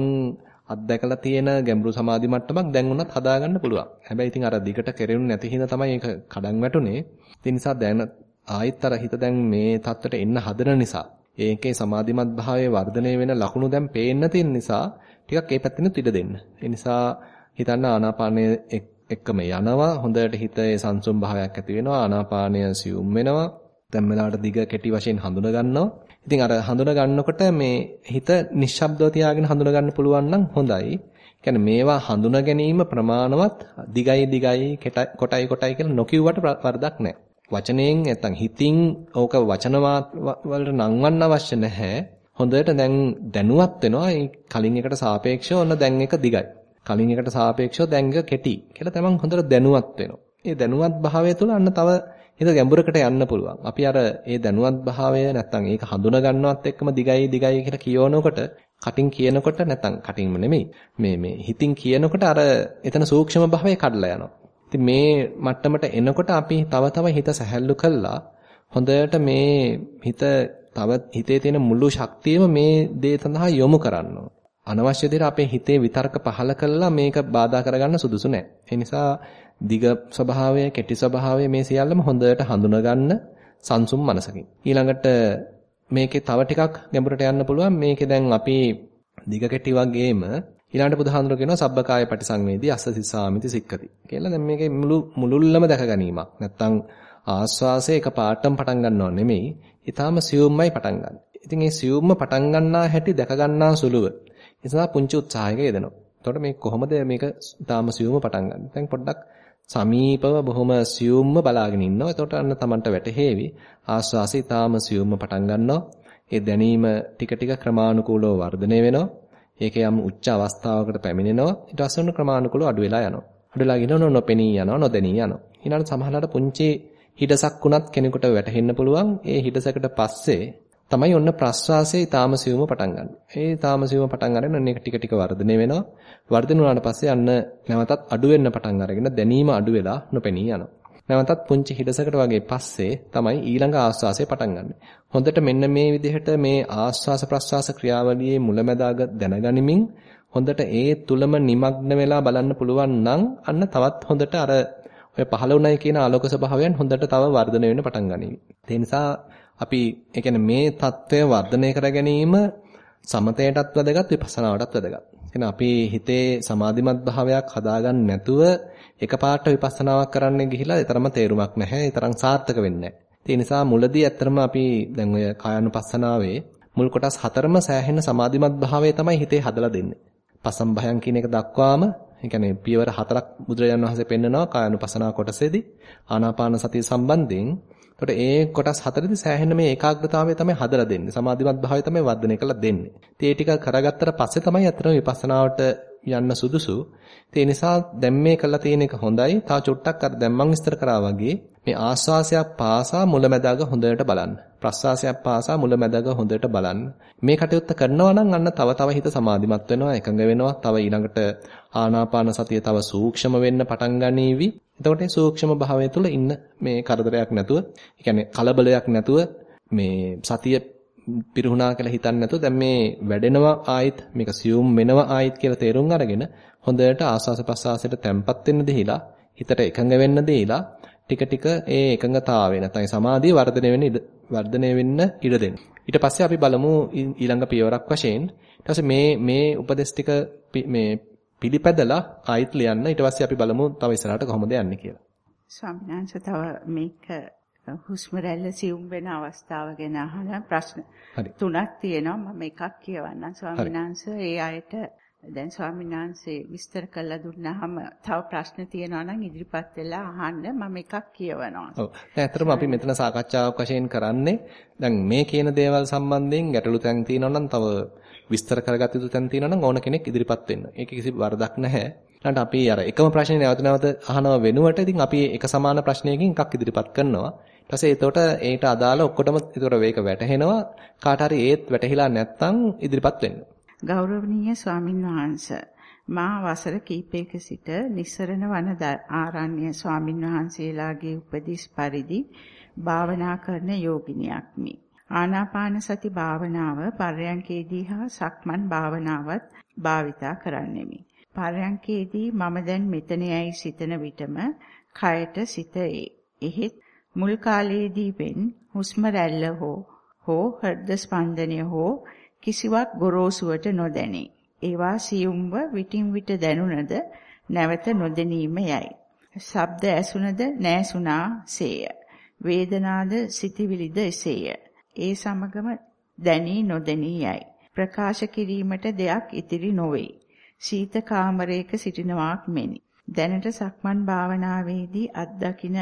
Speaker 1: අත්දැකලා තියෙන ගැඹුරු සමාධි මට්ටමක් දැන් උනත් හදාගන්න පුළුවන්. හැබැයි ඉතින් අර දිගට කෙරෙන්නේ නැති හින්දා තමයි ඒක කඩන් වැටුනේ. ඒ නිසා දැන් ආයෙත් අර හිත දැන් මේ தත්තට එන්න හදන නිසා ඒකේ සමාධිමත් භාවයේ වර්ධනය වෙන ලකුණු දැන් පේන්න තියෙන නිසා ටිකක් ඒ පැත්තෙනුත් ඉඩ දෙන්න. ඒ නිසා හිතන්න ආනාපානය එක්කම යනවා. හොඳට හිතේ සංසුම් භාවයක් ඇති වෙනවා. ආනාපානය සියුම් වෙනවා. දැන් වෙලාවට දිග කෙටි වශයෙන් හඳුන ගන්නවා. ඉතින් අර හඳුන ගන්නකොට මේ හිත නිශ්ශබ්දව තියාගෙන හඳුන ගන්න පුළුවන් නම් හොඳයි. කියන්නේ මේවා හඳුන ගැනීම ප්‍රමාණවත් දිගයි දිගයි කොටයි කොටයි කියලා නොකියුවට වරදක් නැහැ. වචනයෙන් නැත්තම් හිතින් ඕක වචන වලට නංවන්න අවශ්‍ය නැහැ. හොඳට දැන් දැනුවත් වෙනවා. කලින් එකට සාපේක්ෂව ඔන්න දැන් එක දිගයි. කලින් එකට සාපේක්ෂව දැන් එක කෙටි කියලා තමන් හොඳට දැනුවත් වෙනවා. ඒ දැනුවත් භාවය තුළ අන්න තව හිත ගැඹුරකට යන්න පුළුවන්. අපි අර ඒ දැනුවත් භාවය නැත්තම් ඒක හඳුනා ගන්නවත් එක්කම දිගයි දිගයි කියලා කියවනකොට කටින් කියනකොට නැත්තම් කටින්ම නෙමෙයි. මේ මේ හිතින් කියනකොට අර එතන සූක්ෂම භාවය කඩලා යනවා. ඉතින් මේ මට්ටමට එනකොට අපි තව තව හිත සැහැල්ලු කළා හොඳට මේ හිත තව හිතේ තියෙන මුළු ශක්තියම මේ දේ සඳහා යොමු කරනවා. අනවශ්‍ය විදිහට අපේ හිතේ විතර්ක පහල කළා මේක බාධා කරගන්න සුදුසු නැහැ. ඒ නිසා දිග ස්වභාවය, කෙටි ස්වභාවය මේ සියල්ලම හොඳට හඳුනගන්න සංසුම් මනසකින්. ඊළඟට මේකේ තව ටිකක් ගැඹුරට යන්න පුළුවන්. මේකේ දැන් අපි දිග කෙටි වගේම ඊළඟට බුදුහාඳුර කියනවා සබ්බකාය පටිසංවේදී අස්ස සිස්සාමිති සික්කති. කියලා දැන් මේකේ මුළු මුලුල්ලම දැක ගැනීමක්. නැත්තම් ආස්වාසය එක පාටම පටන් ගන්නව නෙමෙයි. ඊටාම සියුම්මයි පටන් ගන්න. ඉතින් මේ සියුම්ම පටන් ගන්නා හැටි දැක ගන්නා සුළුව. ඒ සඳහා පුංචි උත්සාහයක යෙදෙනවා. එතකොට මේ කොහොමද මේක ඊටාම සියුම්ම පටන් ගන්න. දැන් පොඩ්ඩක් සමීපව බොහොම සියුම්ම බලාගෙන ඉන්නවා. එතකොට අන්න Tamanට වැටහෙවි. ආස්වාසය ඊටාම සියුම්ම පටන් ගන්නවා. ඒ දැනීම ටික ටික ක්‍රමානුකූලව වර්ධනය වෙනවා. ඒකේ යම් උච්ච අවස්ථාවකට පැමිණෙනවා. ඊට පස්සේ ඔන්න ක්‍රමානුකූලව අඩු වෙලා යනවා. අඩු වෙලා ගිනන නොපෙනී යනවා, නොදැනී යනවා. ඊළඟට සමහරවිට පුංචි හිඩසක් වුණත් කෙනෙකුට වැටහෙන්න පුළුවන්. ඒ හිඩසකට පස්සේ තමයි ඔන්න ප්‍රස්වාසයේ ඊටාම සියුම පටන් ගන්න. ඒ ඊටාම සියුම පටන් ගන්න ඔන්න එක ටික ටික වර්ධනය වෙනවා. වර්ධනය වුණාට පස්සේ අන්න නැවතත් අඩු වෙන්න පටන් අරගෙන දැනීම අඩු වෙලා නොපෙනී යනවා. නැවතත් පුංචි හිඩසකට වගේ පස්සේ තමයි ඊළඟ ආස්වාසය පටන් ගන්න. හොඳට මෙන්න මේ විදිහට මේ ආස්වාස ප්‍රස්වාස ක්‍රියාවලියේ මුලැමැදාග දැනගනිමින් හොඳට ඒ තුලම নিমগ্ন වෙලා බලන්න පුළුවන් නම් අන්න තවත් හොඳට අර ඔය පහළ වුණයි කියන ආලෝක ස්වභාවයන් හොඳට තව වර්ධනය වෙන්න පටන් ගනිවි. ඒ නිසා අපි ඒ මේ தත්ත්වය වර්ධනය කර ගැනීම සමතයටත් වැදගත් විපස්සනාවටත් වැදගත්. එහෙනම් අපි හිතේ සමාධිමත් භාවයක් හදාගන්න නැතුව එකපාරට විපස්සනාවක් කරන්න ගිහිලා ඒ තරම තේරුමක් නැහැ. ඒ තරම් සාර්ථක වෙන්නේ නැහැ. ඒ නිසා මුලදී ඇත්තටම අපි දැන් ඔය කායानुපස්සනාවේ මුල් කොටස් හතරම සෑහෙන සමාධිමත් භාවය තමයි හිතේ හදලා දෙන්නේ. පසම් භයං කියන එක දක්වාම ඒ කියන්නේ පියවර හතරක් බුදුරජාණන් වහන්සේ පෙන්නනවා කායानुපසනාව කොටසේදී ආනාපාන සතිය සම්බන්ධයෙන් එතකොට ඒ කොටස් හතරේදී සෑහෙන මේ ඒකාග්‍රතාවය තමයි හදලා දෙන්නේ. සමාධිමත් භාවය තමයි වර්ධනය කරලා දෙන්නේ. ඉතින් ඒ ටික කරගත්තට පස්සේ තමයි අතන විපස්සනාවට යන්න සුදුසු. ඒ නිසා දැන් මේ කළා තියෙන එක හොඳයි. තව චුට්ටක් අර දැන් මම විස්තර කරා වගේ මේ ආස්වාසයක් පාසා මුලැමැදාග හොඳට බලන්න. ප්‍රස්වාසයක් පාසා මුලැමැදාග හොඳට බලන්න. මේ කටයුත්ත කරනවා නම් අන්න තව තව හිත සමාධිමත් වෙනවා, එකඟ වෙනවා. තව ඊළඟට ආනාපාන සතිය තව සූක්ෂම වෙන්න පටන් ගනීවි. එතකොට මේ සූක්ෂම භාවය තුළ ඉන්න මේ කරදරයක් නැතුව, ඒ කියන්නේ කලබලයක් නැතුව මේ සතිය පිරුණා කියලා හිතන්නේ නැතුව දැන් මේ වැඩෙනවා ආයිත් මේක සියුම් වෙනවා ආයිත් කියලා තේරුම් අරගෙන හොඳට ආස්වාස ප්‍රසආසයට තැම්පත් වෙන්න දෙහිලා හිතට එකඟ වෙන්න දෙහිලා ටික ටික ඒ එකඟතාවය නැත්නම් සමාධිය වර්ධනය වෙන්න වර්ධනය වෙන්න ඉඩ දෙන්න. ඊට පස්සේ අපි බලමු ඊළඟ පියවරක් වශයෙන් ඊට පස්සේ මේ මේ උපදේශ ටික මේ පිළිපැදලා ආයිත් ලියන්න ඊට පස්සේ අපි බලමු තව ඉස්සරහට කොහොමද යන්නේ කියලා.
Speaker 2: ස්වාමීන් වහන්සේ තව මේක හුස්ම රැල්ල සියුම් වෙන අවස්ථාව ගැන අහන ප්‍රශ්න තුනක් තියෙනවා මම එකක් කියවන්නම් ස්වාමීන් වහන්සේ ඒ අයට දැන් ස්වාමීන් වහන්සේ විස්තර කළා දුන්නාම තව ප්‍රශ්න තියෙනවා නම් ඉදිරිපත් වෙලා අහන්න මම එකක් කියවනවා.
Speaker 1: ඔව්. දැන් ඇත්තටම අපි මෙතන සාකච්ඡාවක් වශයෙන් කරන්නේ දැන් මේ කියන දේවල් සම්බන්ධයෙන් ගැටලු තැන් තියෙනවා නම් තව විස්තර කරගත යුතු තැන් තියෙනවා නම් ඕන කෙනෙක් ඉදිරිපත් වෙන්න. ඒක කිසි වරදක් නැහැ. ඊළඟට අපි අර එකම ප්‍රශ්නේ නැවත නැවත අහනව වෙනුවට ඉතින් අපි එක සමාන ප්‍රශ්නයකින් එකක් ඉදිරිපත් කරනවා. ඊට පස්සේ එතකොට ඒට අදාළ ඔක්කොටම එතකොට මේක වැටහෙනවා. කාට හරි ඒත් වැටහිලා නැත්නම් ඉදිරිපත් වෙන්න.
Speaker 2: ගෞරවනීය ස්වාමින් වහන්සේ මා වසර කිහිපයක සිට නිස්සරණ වන ආරණ්‍ය ස්වාමින් වහන්සේලාගේ උපදෙස් පරිදි භාවනා කරන යෝගිනියක්මි. ආනාපාන සති භාවනාව පර්යංකේදී හා සක්මන් භාවනාවත් භාවිතා කරන්නෙමි. පර්යංකේදී මම දැන් මෙතන යයි සිතන විටම කයට සිත එහෙත් මුල් කාලයේදී වෙන් හුස්ම රැල්ල හෝ හෝ හෘද ස්පන්දනය හෝ කිසිවක් ගොරෝසුවට නොදැනේ. ඒවා සියුම්ව විටින් විට දැනුණද නැවත නොදැනීම යයි. ශබ්ද ඇසුණද නැසුණා සේය. වේදනාද සිටිවිලිද එසේය. ඒ සමගම දැනී නොදැනී යයි. ප්‍රකාශ කිරීමට දෙයක් ඉතිරි නොවේ. සීත කාමරයක සිටිනවාක් මෙනි. දැනට සක්මන් භාවනාවේදී අත්දකින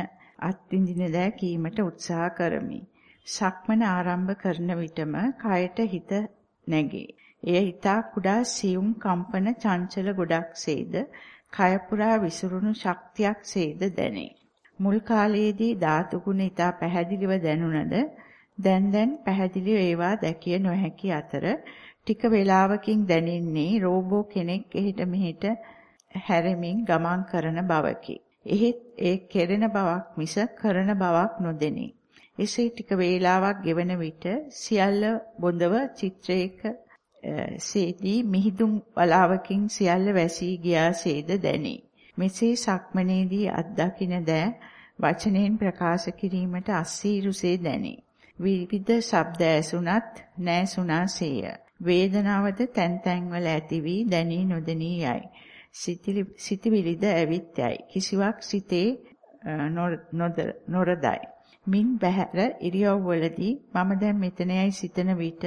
Speaker 2: අත්විඳින දෑ කීමට උත්සාහ කරමි. සක්මන ආරම්භ කරන විටම කයට හිත නැගේ. එය ඊතා කුඩා සියුම් කම්පන චංචල ගොඩක්සේද කය පුරා විසිරුණු ශක්තියක් සේද දැනේ. මුල් කාලයේදී ධාතු ගුණ ඊතා පැහැදිලිව දැනුණද දැන් දැන් පැහැදිලිව ඒවා දැකිය නොහැකි අතර ටික වේලාවකින් දැනෙන්නේ රෝබෝ කෙනෙක් එහෙට මෙහෙට හැරෙමින් ගමන් කරන බවකි. එහෙත් ඒ කෙරෙන බවක් මිස කරන බවක් නොදෙනී. එසේ ටික වේලාවක් ගෙවන විට සියල්ල බොඳව චිත්‍රයක සේදී මිහිදුම් වලාවකින් සියල්ල වැසී ගියාසේද දැනේ. මෙසේ සක්මනේදී අත්දකින දෑ වචනෙන් ප්‍රකාශ කිරීමට අස්සීරුසේ දැනේ. විවිධ ශබ්ද ඇසුණත් නැසුණාසේය. වේදනාවද තැන් තැන්වල ඇති වී දැනී නොදැනී යයි. සිතිවිලිද ඇවිත් යයි. කිසිවක් සිතේ නොරදයි. මින් බහැර ඉරියව්වලදී මම දැන් මෙතනයි සිතන විට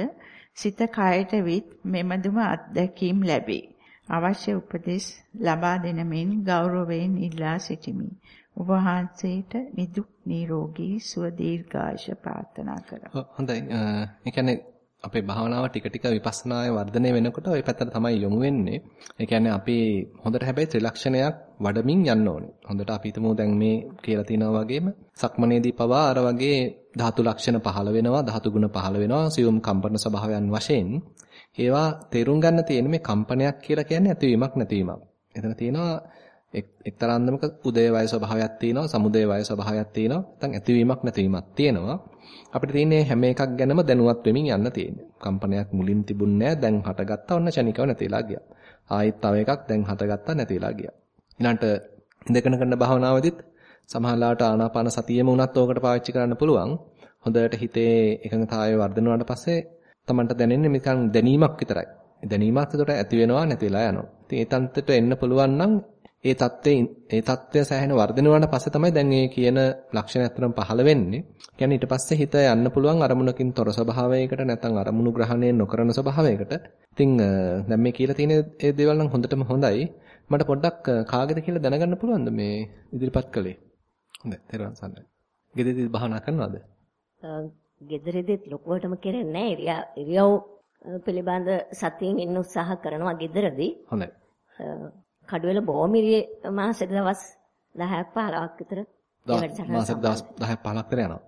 Speaker 2: සිත කයට විත් මෙමදුම අත්දැකීම් ලැබේ. අවශ්‍ය උපදෙස් ලබා දෙන මෙන් ගෞරවයෙන් ඉල්ලා සිටිමි. ඔබ වහන්සේට නිදුක් නිරෝගී සුව දීර්ඝායුෂ ප්‍රාර්ථනා කරමි.
Speaker 1: හොඳයි. ඒ කියන්නේ අපේ භාවනාව ටික ටික විපස්සනායේ වර්ධනය වෙනකොට ওই පැත්තට තමයි යොමු වෙන්නේ. ඒ කියන්නේ අපි හොඳට හැබැයි ත්‍රිලක්ෂණයක් වඩමින් යන්න ඕනේ. හොඳට අපි හිතමු දැන් මේ කියලා තිනවා වගේම සක්මනේදී පවා අර වගේ ධාතු ලක්ෂණ පහළ වෙනවා, ධාතු ගුණ පහළ වෙනවා, සියුම් කම්පන ස්වභාවයන් වශයෙන්. ඒවා තේරුම් ගන්න තියෙන මේ කම්පනයක් කියලා කියන්නේ ඇතිවීමක් නැතිවීමක්. එතන තියෙනවා එක්තරා අන්දමක උදේ වය ස්වභාවයක් තියෙනවා, සමුදේ වය ස්වභාවයක් තියෙනවා. නැත්නම් ඇතිවීමක් නැතිවීමක් තියෙනවා. අපිට තියෙන්නේ හැම එකක් ගැනම දැනුවත් වෙමින් යන්න තියෙන්නේ. කම්පනයක් මුලින් තිබුණේ නැහැ, දැන් හටගත්තා, ඔන්න ෂණිකව නැතිලා ගියා. ආයෙත් තව එකක් දැන් හටගත්තා නැතිලා ගියා. ඊළඟට ඉඳගෙන කරන භාවනාවෙදිත් සමහරලාට ආනාපාන සතියෙම උනත් ඕකට පාවිච්චි කරන්න පුළුවන්. හොඳට හිතේ එකඟතාවය වර්ධන වුණාට පස්සේ Tamanට දැනෙන්නේ නිකන් දැනීමක් විතරයි. දැනීමක් ඒතකොට ඇති වෙනවා නැතිලා යනවා. ඉතින් ඒ තන්ත්‍රයට එන්න පුළුවන් නම් ඒ தත්ත්වයේ ඒ தත්ත්වය සෑහෙන වර්ධනය වුණාට පස්සේ තමයි දැන් මේ කියන ලක්ෂණ අතරම පහළ වෙන්නේ. කියන්නේ ඊට පස්සේ හිත යන්න පුළුවන් අරමුණකින් තොර ස්වභාවයකට නැත්නම් අරමුණු ග්‍රහණය නොකරන ස්වභාවයකට. ඉතින් දැන් මේ කියලා තියෙන ඒ දේවල් නම් හොඳටම හොඳයි. මට පොඩ්ඩක් කාගෙද කියලා දැනගන්න පුළුවන්ද මේ ඉදිරිපත් කළේ? හොඳයි. තේරුම් ගන්න. ගෙදරදී භාවනා කරනවද?
Speaker 4: ගෙදරදීත් ලොකුවටම කරන්නේ නැහැ. ඉරියව් පිළිබඳ සතියෙන් ඉන්න උත්සාහ කරනවා ගෙදරදී.
Speaker 1: හොඳයි.
Speaker 4: කඩුවෙල බොමිරියේ මාසෙට දවස් 10ක් 15ක් විතර
Speaker 1: මාසෙට දවස් 10ක් 15ක් විතර යනවා.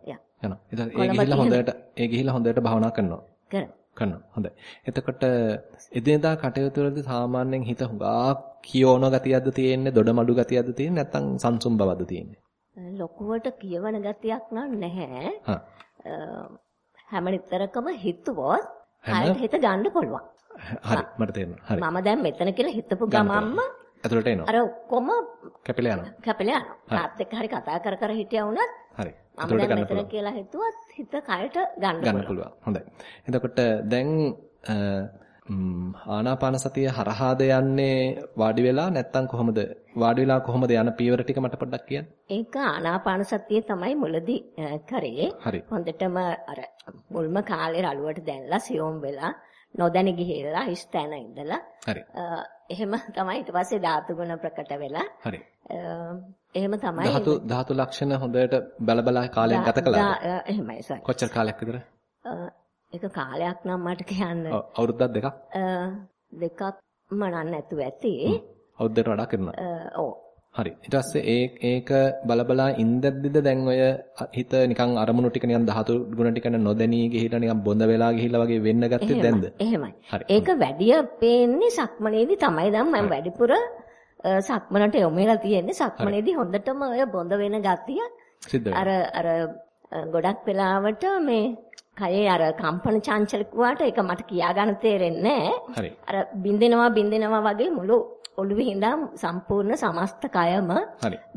Speaker 1: යනවා. ඉතින් ඒ ගිහිල්ලා හොඳට ඒ ගිහිල්ලා හොඳට භාවනා කරනවා.
Speaker 4: කරනවා.
Speaker 1: කරනවා. හොඳයි. එතකොට එදිනදා කටයුතු වලදී සාමාන්‍යයෙන් හිත හුඟා කියෝන ගතියක්ද තියෙන්නේ, දොඩමඩු ගතියක්ද තියෙන්නේ, නැත්නම් සංසුම් බවක්ද තියෙන්නේ?
Speaker 4: ලොකුවට කියවන ගතියක් නැහැ. හැම නිතරකම හිතුවොත් හිත ගන්න පුළුවන්.
Speaker 1: හරි මට තේරෙනවා. හරි.
Speaker 4: මම දැන් මෙතන කියලා හිතපු ගමම්ම
Speaker 1: ඇතුළට එනවා.
Speaker 4: අර ඔක්කොම
Speaker 1: කැපිලා යනවා.
Speaker 4: කැපිලා යනවා. තාත් එක්ක හරි කතා කර කර හිටියා වුණත්
Speaker 1: හරි.
Speaker 4: මම දැන් මෙතන කියලා හිතුවත් හිත කයට ගන්න
Speaker 1: ගන්න පුළුවන්. හොඳයි. එතකොට දැන් ආනාපාන සතිය හරහාද යන්නේ වාඩි වෙලා නැත්නම් කොහොමද වාඩි වෙලා කොහොමද යන පියවර ටික මට පොඩ්ඩක් කියන්න.
Speaker 4: ඒක ආනාපාන සතිය තමයි මුලදී කරේ. හොඳටම අර මුල්ම කාලේ රළුවට දැන්ලා සියොම් වෙලා නොදැන ගිහිල්ලා හිස්තැන ඉඳලා.
Speaker 1: හරි.
Speaker 4: එහෙම තමයි ඊට පස්සේ ධාතු ගුණ ප්‍රකට වෙලා.
Speaker 1: හරි.
Speaker 4: එහෙම තමයි.
Speaker 1: ධාතු ධාතු ලක්ෂණ හොඳට බලබලා කාලයක් ගත කළාද?
Speaker 4: එහෙමයි සර්.
Speaker 1: කොච්චර කාලයක් විතර?
Speaker 4: ඒක කාලයක් නම් මට කියන්න.
Speaker 1: අවුරුද්දක් දෙකක්?
Speaker 4: දෙකක් මනන්න නැතුව ඇති.
Speaker 1: අවුරුද්දට වඩා කරනවා.
Speaker 4: ඔව්.
Speaker 1: හරි. ඊට පස්සේ ඒ ඒක බලබලා ඉඳද්දිද දැන් ඔය හිත නිකන් අරමුණු ටික නිකන් ධාතු ගුණ ටික නොදැනී ගිහිලා නිකන් බොඳ වෙලා ගිහිලා වගේ වෙන්න ගත්තේ දැන්ද?
Speaker 4: එහෙමයි. ඒක වැඩිය පේන්නේ සක්මනේදී තමයි දැන් මම වැඩිපුර සක්මනට යොමු වෙලා තියෙන්නේ. සක්මනේදී හොඳටම ඔය බොඳ වෙන ගතිය අර අර ගොඩක් වෙලාවට මේ කයේ අර කම්පන චංචල කුවාට ඒක මට කියා ගන්න තේරෙන්නේ
Speaker 1: නැහැ.
Speaker 4: අර බින්දෙනවා බින්දෙනවා වගේ මුළු ඔළුවේ ඉඳන් සම්පූර්ණ සමස්ත කයම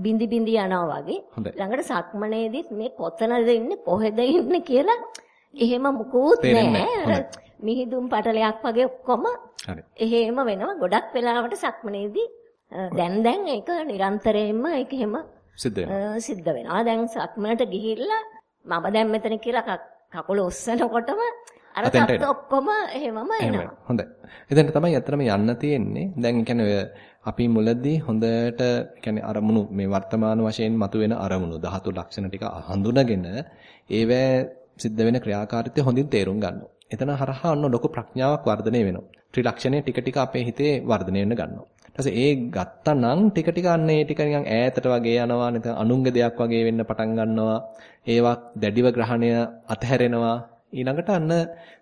Speaker 4: බින්දි බින්දි යනවා වගේ. ළඟට සක්මනේදීත් මේ කොතනද ඉන්නේ කොහෙද ඉන්නේ කියලා එහෙම මුකුත් නැහැ. මිහිදුම් පටලයක් වගේ ඔක්කොම එහෙම වෙනවා. ගොඩක් වෙලාවට සක්මනේදී දැන් දැන් ඒක නිරන්තරයෙන්ම ඒක එහෙම සිද්ධ වෙනවා. දැන් සක්මනට ගිහිල්ලා මම දැන් මෙතන කියලා කකුල ඔස්සනකොටම අර තත්ත්ව ඔක්කොම එහෙමම එනවා.
Speaker 1: හොඳයි. එතෙන් තමයි අත්‍තරම යන්න තියෙන්නේ. දැන් කියන්නේ ඔය අපි මුලදී හොඳට කියන්නේ අරමුණු මේ වර්තමාන වශයෙන් මතුවෙන අරමුණු ධාතු ලක්ෂණ ටික හඳුනගෙන ඒවැ සිද්ධ වෙන ක්‍රියාකාරීත්වය හොඳින් තේරුම් ගන්නවා. එතන හරහා ඔන්න ලොකු ප්‍රඥාවක් වර්ධනය වෙනවා. ත්‍රිලක්ෂණය ටික ටික අපේ හිතේ වර්ධනය වෙන්න ගන්නවා. ඊට ඒ ගත්තා නම් ටික ටික අන්න ඒ ටික නිකන් ඈතට වගේ යනවා නැත්නම් අනුන්ගේ දෙයක් වගේ වෙන්න පටන් ගන්නවා. ඒවා දැඩිව ග්‍රහණය අතහැරෙනවා. ඊළඟට අන්න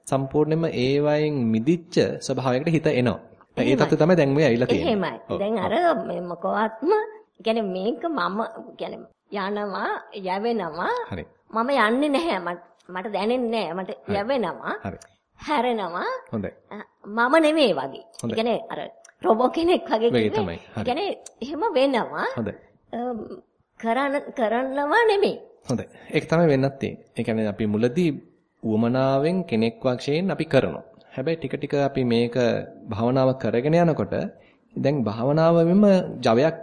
Speaker 1: සම්පූර්ණයෙන්ම ඒ වයින් මිදිච්ච ස්වභාවයකට හිත එනවා. ඒ තත්ත්වය තමයි දැන් මේ ඇවිල්ලා තියෙන්නේ.
Speaker 4: එහෙමයි. දැන් අර මොකවත්ම කියන්නේ මේක මම කියන්නේ යනවා යවෙනවා. මම යන්නේ නැහැ. මට දැනෙන්නේ නැහැ. මට යවෙනවා. හැරෙනවා.
Speaker 1: හොඳයි.
Speaker 4: මම නෙමෙයි වගේ. කියන්නේ අර රොබෝ කෙනෙක් වගේ
Speaker 1: කිව්වේ.
Speaker 4: ඒ කියන්නේ එහෙම වෙනවා.
Speaker 1: හොඳයි.
Speaker 4: කරන කරනවා නෙමෙයි.
Speaker 1: හොඳයි. ඒක තමයි වෙන්නත් තියෙන්නේ. ඒ කියන්නේ අපි මුලදී උවමනාවෙන් කෙනෙක් වශයෙන් අපි කරනවා. හැබැයි ටික ටික අපි මේක භවනාව කරගෙන යනකොට දැන් භාවනාවෙම ජවයක්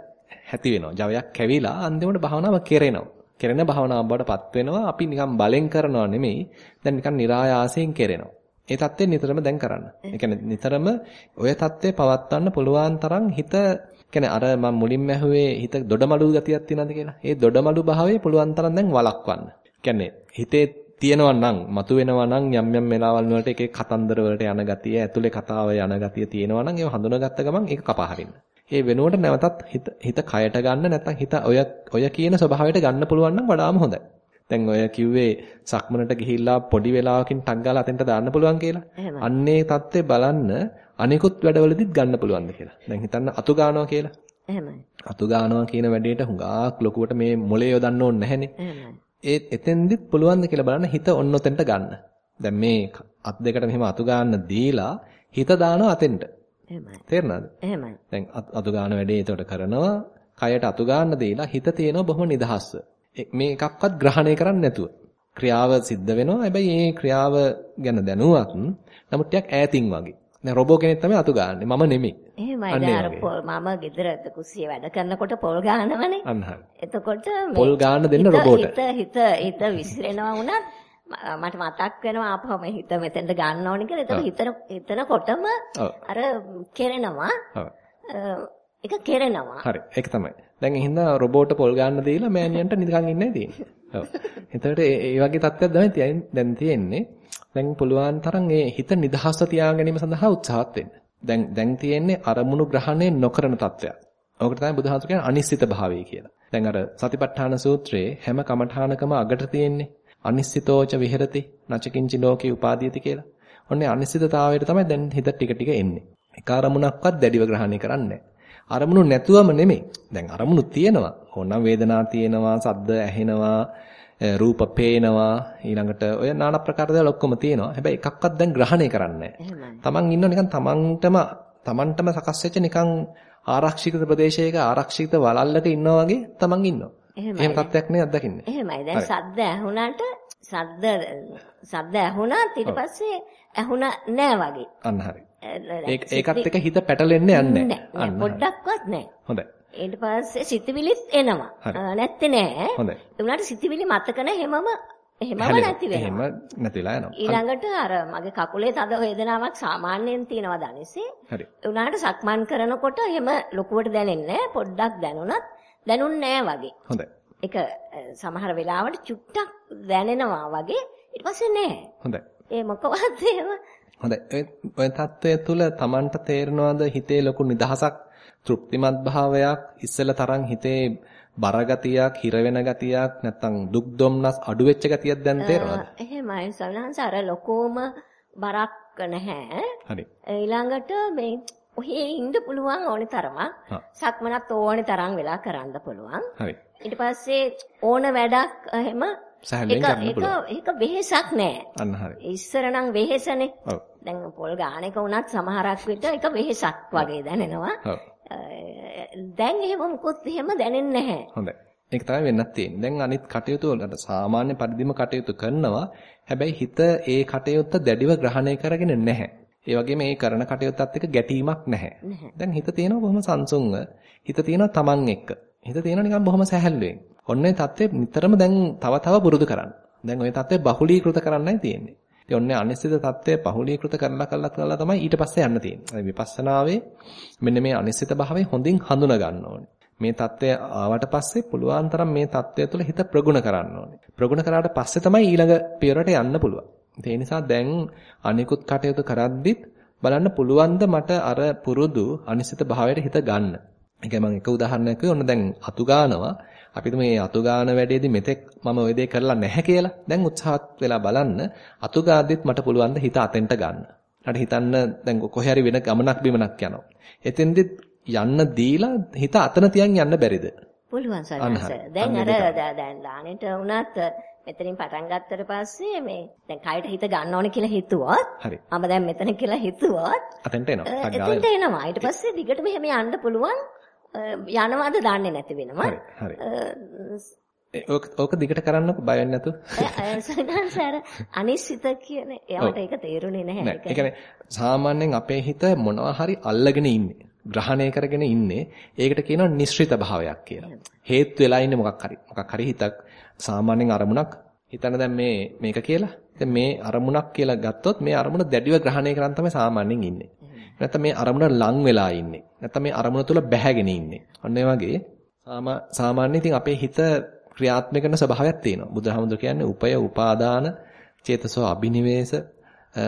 Speaker 1: ඇති වෙනවා. ජවයක් කැවිලා අන්තිමට භාවනාව කෙරෙනවා. කෙරෙන භාවනාව බවටපත් වෙනවා. අපි නිකන් බලෙන් කරනවා නෙමෙයි. දැන් නිකන් નિરાයාසයෙන් කෙරෙනවා. ඒ தත්ත්වය නිතරම දැන් කරන්න. ඒ කියන්නේ නිතරම ඔය தත්ත්වය පවත්වන්න පුළුවන් තරම් හිත කියන්නේ අර මම මුලින්ම ඇහුවේ හිත දොඩමලු ගතියක් තියෙනවද කියලා. ඒ දොඩමලු භාවය පුළුවන් තරම් දැන් වළක්වන්න. කියන්නේ හිතේ තියෙනවා නම්, මතුවෙනවා නම් යම් යම් වෙලාවල් වලට එක කතන්දර වලට යන ගතිය, ඇතුලේ කතාව යන ගතිය තියෙනවා නම් ඒව හඳුනාගත්ත ගමන් ඒක කපා හරින්න. ඒ වෙනුවට නැවතත් හිත හිත කයට ගන්න නැත්නම් හිත ඔය ඔය කියන ස්වභාවයට ගන්න පුළුවන් නම් වඩාම හොඳයි. දැන් ඔය කිව්වේ සක්මනට ගිහිල්ලා පොඩි වෙලාවකින් ටක් ගාලා අතෙන්ට දාන්න පුළුවන් කියලා. අන්නේ தත්ත්වේ බලන්න අනිකුත් වැඩවලදීත් ගන්න පුළුවන්ද කියලා. දැන් හිතන්න අතු ගන්නවා කියලා.
Speaker 4: එහෙමයි.
Speaker 1: අතු ගන්නවා කියන වැඩේට හුඟක් ලොකුවට මේ මොලේ යොදන්න ඕනේ නැහනේ. එහෙමයි. ඒ එතෙන්දිත් පුළුවන්ද කියලා බලන්න හිත ඔන්න ඔතෙන්ට ගන්න. දැන් මේ අත් දෙකට මෙහෙම අතු ගන්න දීලා හිත දානවා අතෙන්ට.
Speaker 4: එහෙමයි.
Speaker 1: තේරුණාද?
Speaker 4: එහෙමයි.
Speaker 1: දැන් අතු ගන්න වැඩේ එතකොට කරනවා. කයට අතු ගන්න දීලා හිත තියෙනවා බොහොම නිදහස්ව. මේ එකක්වත් ග්‍රහණය කරන්නේ නැතුව. ක්‍රියාව සිද්ධ වෙනවා. හැබැයි මේ ක්‍රියාව ගැන දැනුවත් නමුත් ටිකක් ඈතින් වගේ. දැන් රොබෝ කෙනෙක් තමයි අතු ගන්නෙ. මම නෙමෙයි.
Speaker 4: එහෙමයි. දැන් අර මම ගෙදර කුස්සිය වැඩ කරනකොට පොල් ගන්නවනේ.
Speaker 1: අන්න හරි.
Speaker 4: එතකොට
Speaker 1: පොල් ගන්න දෙන්න රොබෝට.
Speaker 4: හිත හිත හිත විසිරෙනවා වුණත් මට මතක් වෙනවා ආපහු මේ හිත මෙතෙන්ට ගන්න ඕනි කියලා. එතකොට හිතන හිතනකොටම අර කෙරෙනවා. ඒක කෙරෙනවා.
Speaker 1: හරි. ඒක තමයි. දැන් එහෙනම් රොබෝට පොල් ගන්න දීලා මෑනියන්ට නිකන් ඉන්නයි තියෙන්නේ. ඔව්. එතකොට ඒ වගේ තත්ත්වයක් තමයි දැන් තියෙන්නේ. දැන් පුළුවන් තරම් ඒ හිත නිදහස්ව තියා ගැනීම සඳහා උත්සාහත් වෙන්න. දැන් දැන් තියෙන්නේ අරමුණු ග්‍රහණය නොකරන තත්ත්වයක්. ඕකට තමයි බුදුහාමුදුරු කියන්නේ අනිශ්චිත භාවය කියලා. දැන් අර සතිපට්ඨාන සූත්‍රයේ හැම කමඨානකම අගට තියෙන්නේ අනිශ්චිතෝච විහෙරති නචකින්චි ලෝකේ උපාදීයති කියලා. ඔන්නේ අනිශ්චිතතාවයට තමයි දැන් හිත ටික ටික එන්නේ. එක අරමුණක්වත් දැඩිව ග්‍රහණය කරන්නේ අරමුණු නැතුවම නෙමෙයි. දැන් අරමුණු තියෙනවා. ඕනනම් වේදනා තියෙනවා, සද්ද ඇහෙනවා, රූප පේනවා ඊළඟට ඔය নানা ප්‍රකාර දේවල් ඔක්කොම තියෙනවා. හැබැයි එකක්වත් දැන් ග්‍රහණය කරන්නේ තමන් ඉන්නව නිකන් තමන්ටම තමන්ටම සකස් වෙච්ච නිකන් ආරක්ෂිත ප්‍රදේශයක ආරක්ෂිත වලල්ලක ඉන්නවා වගේ තමන් ඉන්නවා. එහෙම තත්ත්වයක් නේ අත්දකින්නේ.
Speaker 4: එහෙමයි. දැන් සද්ද ඇහුණාට සද්ද සද්ද ඇහුණාත් ඊට පස්සේ ඇහුණ නෑ වගේ.
Speaker 1: අන්න හරි. ඒකත් එක හිත පැටලෙන්නේ නැහැ.
Speaker 4: අන්න පොඩ්ඩක්වත් නෑ.
Speaker 1: හොඳයි.
Speaker 4: ඊට පස්සේ සිතවිලිත් එනවා. නැත්තේ නෑ.
Speaker 1: හොඳයි.
Speaker 4: ඒ උනාට සිතවිලි මතක නැහැමම එහෙමම නැති වෙනවා.
Speaker 1: එහෙම නැතිලා යනවා.
Speaker 4: ඊළඟට අර මගේ කකුලේ තද වේදනාවක් සාමාන්‍යයෙන් තියෙනවා දැනෙසේ.
Speaker 1: හරි.
Speaker 4: ඒ උනාට සක්මන් කරනකොට එහෙම ලොකුවට දැනෙන්නේ පොඩ්ඩක් දැනුණත් දැනුන්නේ නැහැ වගේ.
Speaker 1: හොඳයි.
Speaker 4: ඒක සමහර වෙලාවට චුට්ටක් දැනෙනවා වගේ ඊට පස්සේ නැහැ.
Speaker 1: හොඳයි.
Speaker 4: ඒ මොකවත් එහෙම
Speaker 1: හොඳයි. ඔය தত্ত্বය තුල Tamanට තේරෙනවද හිතේ ලොකු නිදහසක්, තෘප්තිමත් භාවයක්, ඉස්සෙල්ලා තරම් හිතේ බරගතියක්, හිර වෙන ගතියක්, නැත්තම් දුක් දුම්නස් අඩු වෙච්ච ගතියක් දැන් තේරෙනවද?
Speaker 4: එහෙමයි සවනහස අර ලොකෝම බරක් නැහැ.
Speaker 1: හරි.
Speaker 4: ඊළඟට මේ ඔහේ ඉන්න පුළුවන් ඕනේ තරමක්. සක්මනත් ඕනේ තරම් වෙලා කරන්න පුළුවන්.
Speaker 1: හරි.
Speaker 4: ඊට පස්සේ ඕන වැඩක් එහෙම
Speaker 1: සහැල්ලෙන් කරන්න පුළුවන්.
Speaker 4: ඒක වෙහෙසක් නෑ.
Speaker 1: අන්න හරි.
Speaker 4: ඉස්සර නම් වෙහෙසනේ.
Speaker 1: ඔව්.
Speaker 4: දැන් පොල් ගාන එක වුණත් සමහරක් විට ඒක වෙහෙසක් වගේ දැනෙනවා.
Speaker 1: ඔව්.
Speaker 4: දැන් එහෙම මුකුත් එහෙම දැනෙන්නේ නැහැ.
Speaker 1: හොඳයි. ඒක තමයි වෙන්නත් තියෙන්නේ. දැන් අනිත් කටයුතු වලට සාමාන්‍ය පරිදිම කටයුතු කරනවා. හැබැයි හිත ඒ කටයුත්ත දැඩිව ග්‍රහණය කරගෙන නැහැ. ඒ වගේම මේ කරන කටයුත්තත් එක්ක ගැටීමක් නැහැ. දැන් හිත තියෙනවා බොහොම සංසුන්ව. හිත තියෙනවා Taman එක්ක. හිත තියෙනවා නිකන් බොහොම සැහැල්ලුවෙන්. ඔන්න ඔය தත්ත්වය නිතරම දැන් තව තව පුරුදු කරන්න. දැන් ඔය தත්ත්වය බහුලීකృత කරන්නයි තියෙන්නේ. ඉතින් ඔන්න අනිශ්චිත தත්ත්වය බහුලීකృత කරලා කරලා කරලා තමයි ඊට පස්සේ යන්න තියෙන්නේ. විපස්සනාවේ මෙන්න මේ අනිශ්චිත භාවය හොඳින් හඳුනා ගන්න ඕනේ. මේ தත්ත්වය ආවට පස්සේ පුළුවන් තරම් මේ தත්ත්වය තුළ හිත ප්‍රගුණ කරන්න ඕනේ. ප්‍රගුණ කරාට පස්සේ තමයි ඊළඟ පියවරට යන්න පුළුවන්. ඒ නිසා දැන් අනිකුත් කටයුතු කරද්දිත් බලන්න පුළුවන් මට අර පුරුදු අනිසිත භාවයට හිත ගන්න. ඒක මම එක උදාහරණයක් ඔන්න දැන් අතු ගානවා. අපිට මේ අතු ගාන වැඩේදී මෙතෙක් මම ওই දේ කරලා නැහැ කියලා දැන් උත්සාහත් වෙලා බලන්න අතු ගාද්දිත් මට පුළුවන් ද හිත අතෙන්ට ගන්න. ඊට හිතන්න දැන් කොහේ හරි වෙන ගමනක් බිමනක් යනවා. එතෙන්දිත් යන්න දීලා හිත අතන තියන් යන්න බැරිද?
Speaker 5: පුළුවන් සනස. දැන් අර දැන් දානෙට වුණත් මෙතනින් පටන් ගත්තට පස්සේ මේ දැන් කයට හිත ගන්න ඕනේ කියලා හිතුවොත්. මම දැන් මෙතන කියලා හිතුවොත්
Speaker 1: අතෙන්ට එනවා.
Speaker 5: එතෙන්ට එනවා. ඊට පස්සේ දිගට මෙහෙම යන්න පුළුවන් යනවාද දන්නේ නැති වෙනවා.
Speaker 1: හරි. ඕක ඕක දිගට කරන්නකො බය වෙන්නේ නැතු.
Speaker 5: සනසාර අනිශ්චිත කියන එයාට ඒක තේරුනේ නැහැ.
Speaker 1: ඒ කියන්නේ සාමාන්‍යයෙන් අපේ හිත මොනවා හරි අල්ලගෙන ඉන්නේ. ග්‍රහණය කරගෙන ඉන්නේ. ඒකට කියනවා නිශ්චිත භාවයක් කියලා. හේතු වෙලා ඉන්නේ මොකක් හරි. මොකක් හරි හිතක් සාමාන්‍යයෙන් අරමුණක් හිතන්න දැන් මේ මේක කියලා. දැන් මේ අරමුණක් කියලා ගත්තොත් මේ අරමුණ දැඩිව ග්‍රහණය කරන් තමයි සාමාන්‍යයෙන් ඉන්නේ. නැත්නම් මේ අරමුණ ලං වෙලා ඉන්නේ. නැත්නම් මේ අරමුණ තුල බැහැගෙන ඉන්නේ. අන්න ඒ වගේ සාමාන්‍ය ඉතින් අපේ හිත ක්‍රියාත්මක කරන ස්වභාවයක් තියෙනවා. බුදුහාමුදුර කියන්නේ උපය උපාදාන චේතසෝ අබිනිවේෂ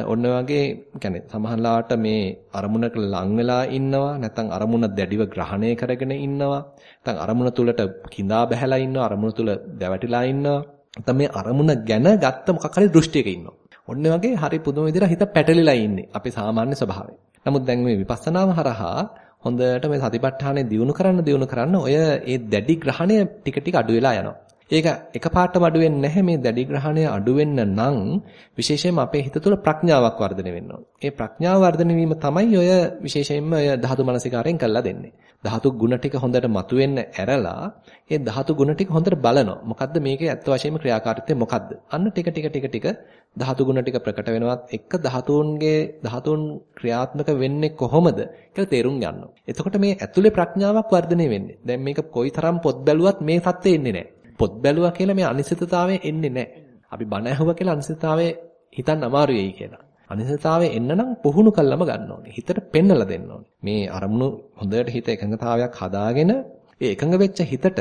Speaker 1: ඔන්න වගේ කියන්නේ සමහරලාට මේ අරමුණක ලං වෙලා ඉන්නවා නැත්නම් අරමුණ දැඩිව ග්‍රහණය කරගෙන ඉන්නවා නැත්නම් අරමුණ තුලට කිඳා බහැලා ඉන්නවා අරමුණ තුල දැවටිලා ඉන්නවා නැත්නම් මේ අරමුණ ගැන ගත්ත මොකක් හරි දෘෂ්ටියක ඉන්නවා ඔන්න වගේ හරි පුදුම විදිහට හිත පැටලිලා ඉන්නේ අපේ සාමාන්‍ය ස්වභාවය. නමුත් දැන් මේ විපස්සනාව හරහා හොඳට මේ සතිපට්ඨානෙ දියුණු කරන්න දියුණු කරන්න ඔය ඒ දැඩි ග්‍රහණය ටික ටික අඩු වෙලා යනවා. ඒක එකපාරටම අඩු වෙන්නේ නැහැ මේ දැඩි ග්‍රහණය අඩු වෙන්න නම් විශේෂයෙන්ම අපේ හිත තුළ ප්‍රඥාවක් වර්ධනය වෙන්න ඕනේ. ඒ ප්‍රඥාව වර්ධනය වීම තමයි ඔය විශේෂයෙන්ම ඔය ධාතු මනසිකාරයෙන් කරලා දෙන්නේ. ධාතු ගුණ ටික හොඳට මතුවෙන්න ඇරලා ඒ ධාතු ගුණ ටික හොඳට බලනවා. මොකද්ද මේකේ ඇත්ත වශයෙන්ම ක්‍රියාකාරීත්වය මොකද්ද? අන්න ටික ටික ටික ටික ධාතු ගුණ ටික ප්‍රකට වෙනවත් එක්ක ධාතුන්ගේ ධාතුන් ක්‍රියාත්මක වෙන්නේ කොහොමද කියලා තේරුම් ගන්නවා. එතකොට මේ ඇතුලේ ප්‍රඥාවක් වර්ධනය වෙන්නේ. දැන් මේක කොයිතරම් පොත් බැලුවත් මේ தත්ත්වෙ එන්නේ නැහැ. පොත් බැලුවා කියලා මේ අනිශ්චිතතාවය එන්නේ නැහැ. අපි බණ ඇහුවා කියලා අනිශ්චිතතාවය හිතන්න අමාරු වෙයි කියලා. අනිශ්චිතතාවය එන්න නම් පුහුණු කළම ගන්න ඕනේ. හිතට පෙන්නලා දෙන්න ඕනේ. මේ අරමුණු හොඳට හිත එකඟතාවයක් හදාගෙන ඒ එකඟ වෙච්ච හිතට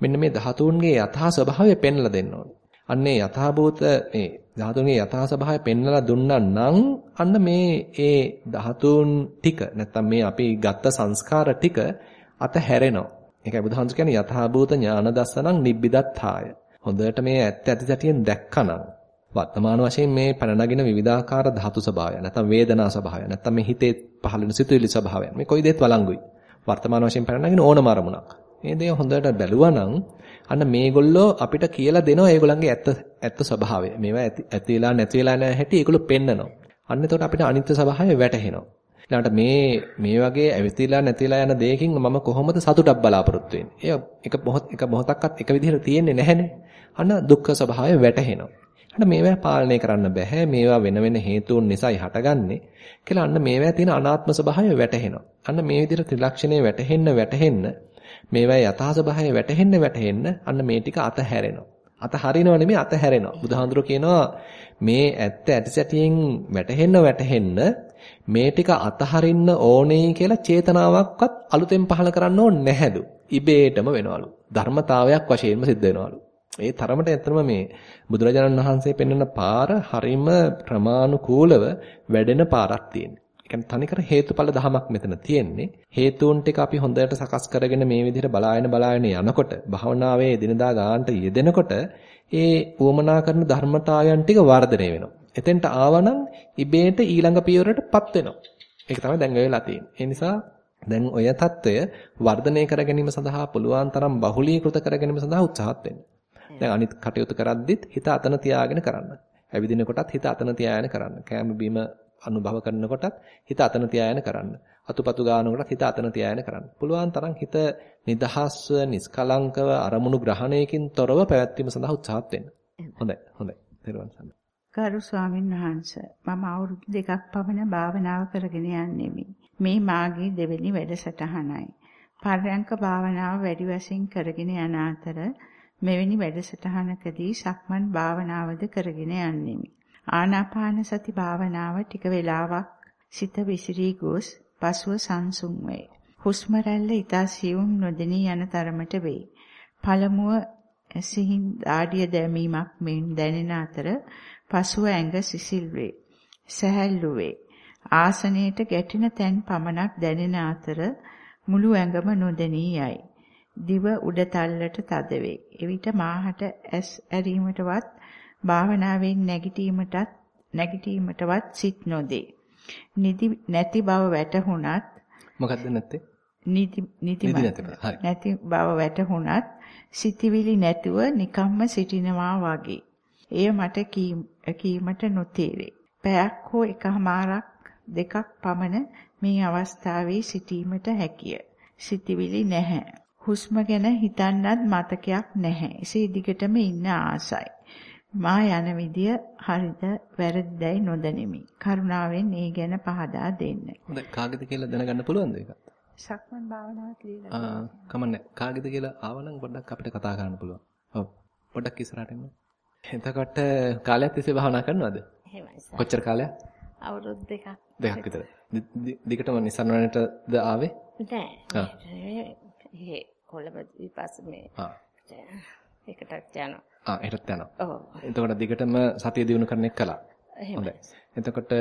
Speaker 1: මෙන්න මේ ධාතුන්ගේ යථා ස්වභාවය පෙන්ලා දෙන්න ඕනේ. අන්නේ යථාභූත මේ ධාතුන්ගේ යථා ස්වභාවය පෙන්වලා දුන්නා නම් අන්න මේ ඒ ධාතුන් ටික නැත්තම් මේ අපි ගත්ත සංස්කාර ටික අත හැරෙනවා. ඒකයි බුදුහන්ස කියන්නේ යථාභූත ඥාන දස්සනං නිබ්බිදත්තාය. හොඳට මේ ඇත්ත ඇති සැටියෙන් දැක්කනම් වර්තමාන වශයෙන් මේ පැන නගින විවිධාකාර ධාතු ස්වභාවය නැත්නම් වේදනා ස්වභාවය නැත්නම් මේ හිතේ පහළ වෙන සිතුවිලි ස්වභාවය මේ කොයි දෙයක් වළංගුයි. වර්තමාන වශයෙන් පැන නගින ඕනම අරමුණක්. මේ දේ හොඳට බැලුවා නම් අන්න මේගොල්ලෝ අපිට කියලා දෙනවා ඒගොල්ලන්ගේ ඇත්ත ඇත්ත ස්වභාවය. මේවා ඇති වෙලා නැති වෙලා නැ හැටි ඒගොල්ලෝ පෙන්නනවා. අන්න එතකොට අපිට අනිත්‍ය ස්වභාවය වැටහෙනවා. ඊළඟට මේ මේ වගේ ඇවිතිලා නැතිලා යන දෙයකින් මම කොහොමද සතුටක් බලාපොරොත්තු වෙන්නේ? ඒක මොහොත එක මොහොතක්වත් එක විදිහට තියෙන්නේ නැහැනේ. අන්න දුක්ඛ ස්වභාවය වැටහෙනවා. අන්න මේවා පාලනය කරන්න බෑ. මේවා වෙන වෙන හේතුන් නිසායි හටගන්නේ. කියලා අන්න මේවා තියෙන අනාත්ම ස්වභාවය වැටහෙනවා. අන්න මේ විදිහට ත්‍රිලක්ෂණය වැටහෙන්න වැටහෙන්න මේවා යථා ස්වභාවය වැටහෙන්න වැටහෙන්න අන්න මේ ටික අතහැරෙනවා. අතහරිනව නෙමෙයි අතහැරෙනවා. බුදුහාඳුර කියනවා මේ ඇත්ත ඇතිසැටියෙන් වැටහෙන්න වැටහෙන්න මේ ටික අතහරින්න ඕනේ කියලා චේතනාවක්වත් අලුතෙන් පහල කරන්න ඕනේ නැහැලු. ඉබේටම වෙනවලු. ධර්මතාවයක් වශයෙන්ම සිද්ධ වෙනවලු. ඒ තරමට ඇත්තම මේ බුදුරජාණන් වහන්සේ පෙන්වන පාර හරිම ප්‍රමාණිකූලව වැඩෙන පාරක් තියෙනවා. ඒ කියන්නේ තනිකර හේතුඵල ධමයක් මෙතන තියෙන්නේ. හේතුන් ටික අපි හොඳට සකස් කරගෙන මේ විදිහට බලාගෙන බලාගෙන යනකොට භවනාවේ දිනදා ගානට යෙදෙනකොට ඒ උවමනා කරන ධර්මතාවයන් ටික වර්ධනය වෙනවා. එතෙන්ට ආවනම් ඉබේට ඊළඟ පියවරටපත් වෙනවා. ඒක තමයි දැන් වෙලා තියෙන්නේ. ඒ නිසා දැන් ඔය தত্ত্বය වර්ධනය කර ගැනීම සඳහා පුළුවන් තරම් බහුලීකృత කර ගැනීම සඳහා උත්සාහත් වෙන්න. දැන් අනිත් කටයුතු කරද්දිත් හිත අතන තියාගෙන කරන්න. ඇවිදිනකොටත් හිත අතන තියාගෙන කරන්න. කෑම බීම අනුභව කරනකොටත් හිත අතන තියාගෙන කරන්න. අතුපතු ගන්නකොටත් හිත අතන තියාගෙන කරන්න. පුළුවන් තරම් හිත නිදහස්ව, නිස්කලංකව අරමුණු ග්‍රහණයකින් තොරව පැවැත්වීම සඳහා උත්සාහත් වෙන්න. හොඳයි. හොඳයි. තේරුවන් සම්මා
Speaker 2: ගරු ස්වාමීන් වහන්ස මම අවුරුදු දෙකක් පමණ භාවනාව කරගෙන යන්නෙමි. මේ මාගේ දෙවෙනි වැඩසටහනයි. පර්යංක භාවනාව වැඩි වශයෙන් කරගෙන යන අතර මෙවැනි වැඩසටහනකදී සක්මන් භාවනාවද කරගෙන යන්නෙමි. ආනාපාන සති භාවනාව ටික වේලාවක් සිත විසිරී ගොස් පසුව සංසුන් වේ. හුස්ම රැල්ල ඊතා සියුම් නොදෙනී යන තරමට වේ. පළමුව සිහින් ආඩිය දැමීමක් මෙන් දැනෙන අතර පසුව ඇඟ සිසිල් වේ. සැහැල්ලු වේ. ආසනයේට ගැටෙන තැන් පමණක් දැනෙන අතර මුළු ඇඟම නොදෙනී යයි. දිව උඩ තල්ලට තද වේ. එවිට මාහට ඇස් ඇරීමටවත් භාවනාවෙන් නැගිටීමටත් නැගිටීමටවත් සිත් නොදේ. නිදි නැති බව වැටහුණත්
Speaker 1: මොකද්ද නැත්තේ?
Speaker 2: නිදි
Speaker 1: නිදි නැති බව. හරි.
Speaker 2: නැති බව වැටහුණත් සිතිවිලි නැතුව නිකම්ම සිටිනවා වගේ. එය මට කීමට නොතේරේ. පැයක් හෝ එකමාරක් දෙකක් පමණ මේ අවස්ථාවේ සිටීමට හැකිය. සිතිවිලි නැහැ. හුස්ම ගැන හිතන්නත් මතකයක් නැහැ. එසේ දිගටම ඉන්න ආසයි. මා යන විදිය හරිද වැරදිදයි නොදැනෙමි. කරුණාවෙන් ඒ ගැන පහදා දෙන්න.
Speaker 1: හොඳයි කාගෙද කියලා දැනගන්න පුළුවන්ද ඒක?
Speaker 2: සක්මන් භාවනාවක් ලියලා.
Speaker 1: ආ කමන්නේ. කාගෙද කියලා ආවනම් පොඩ්ඩක් අපිට කතා කරන්න පුළුවන්. ඔව්. පොඩ්ඩක් ඉස්සරහට එන්න. එතකොට කාලයක් තිස්සේ භාවනා කරනවද?
Speaker 6: එහෙමයි සර්.
Speaker 1: කොච්චර කාලයක්?
Speaker 6: අවුරුදු දෙකක්.
Speaker 1: දෙකක් විතර. දිගටම නිසන්වනටද ආවේ?
Speaker 6: නෑ. ඒ කොළඹ විපස්ස මේ.
Speaker 1: ආ.
Speaker 6: ඒකටත් යනවා.
Speaker 1: ආ එහෙටත් යනවා.
Speaker 6: ඔව්.
Speaker 1: එතකොට දිගටම සතිය දිනු කරන එක කළා.
Speaker 6: හොඳයි.
Speaker 1: එතකොට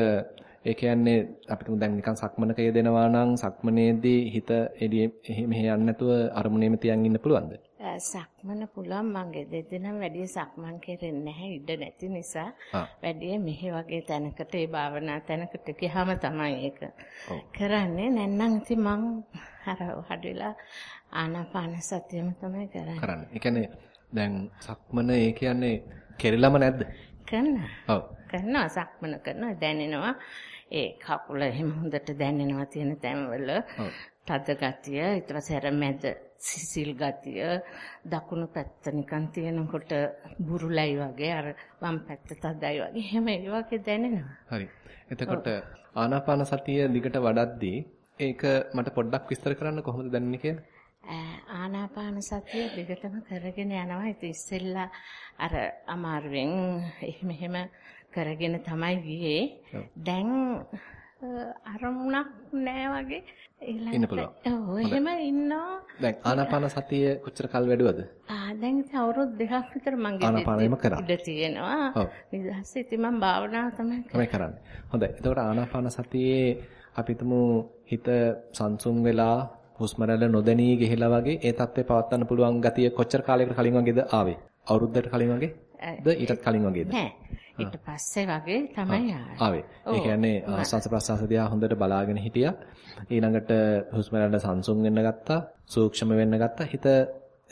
Speaker 1: ඒ කියන්නේ අපිට දැන් නිකන් සක්මනක යෙදෙනවා නම් සක්මනේදී හිත එළියේ මෙහෙ යන්නේ නැතුව අරමුණේම තියන් ඉන්න පුළුවන්ද?
Speaker 6: සක්මන පුළුවන් මං ගෙදෙද්දි නම් වැඩි සක්මන් කෙරෙන්නේ නැහැ ඉඩ නැති නිසා වැඩි මෙහෙ වගේ තැනකට ඒ භාවනා තැනකට ගියාම තමයි ඒක කරන්නේ නැත්නම් ඉතින් මං අර හඩවිලා ආනාපාන සතියම තමයි කරන්නේ.
Speaker 1: කරන්නේ. ඒ කියන්නේ දැන් සක්මන ඒ කියන්නේ කෙරිලම නැද්ද?
Speaker 6: කරනවා.
Speaker 1: ඔව්.
Speaker 6: කරනවා සක්මන කරනවා දැනෙනවා. ඒ කකුල එහෙම හොඳට දැනෙනවා තියෙන තැන්වල. තද ගතිය, ඊට පස්සේ අර මැද සිසිල් ගතිය, දකුණු පැත්ත නිකන් තියෙනකොට බුරුලයි වගේ අර වම් පැත්ත තදයි වගේ එහෙම ඒ වගේ දැනෙනවා.
Speaker 1: හරි. එතකොට ආනාපාන සතිය දිගට වඩද්දී ඒක මට පොඩ්ඩක් විස්තර කරන්න කොහොමද දැනෙන්නේ කියලා?
Speaker 6: ආනාපාන සතිය දිගටම කරගෙන යනවා. ඉතින් ඉස්සෙල්ලා අර අමාරුවෙන් එහෙම එහෙම කරගෙන තමයි ගියේ. දැන් අරමුණක් නෑ වගේ
Speaker 1: ඉන්න පුළුවන්.
Speaker 6: ඔව් එහෙම ඉන්නවා.
Speaker 1: දැන් ආනාපාන සතිය කොච්චර කල් වැඩුවද?
Speaker 6: ආ දැන් ඉතින් අවුරුදු දෙකක් විතර මං
Speaker 1: ආනාපානෙම කරා.
Speaker 6: ඉඳ තියෙනවා. ඔව්. ඊට ඉතින් මම භාවනාව තමයි
Speaker 1: තමයි කරන්නේ. හොඳයි. එතකොට ආනාපාන සතියේ අපි හිත සංසුන් වෙලා හුස්ම රැල්ල නොදැනී ගිහිලා වගේ ඒ தත්ත්වය පවත්වන්න පුළුවන් ගතිය කොච්චර කාලයකට කලින් වගේද ආවේ? අවුරුද්දකට කලින් වගේද? ඊටත් කලින් වගේද?
Speaker 6: නෑ. ඊට පස්සේ වගේ තමයි
Speaker 1: ආවේ. ඒ කියන්නේ ආස්වාස ප්‍රසආස දිහා හොඳට බලාගෙන හිටියා. ඊළඟට හුස්ම රැල්ල සංසුන් වෙන්න ගත්තා, සූක්ෂම වෙන්න ගත්තා. හිත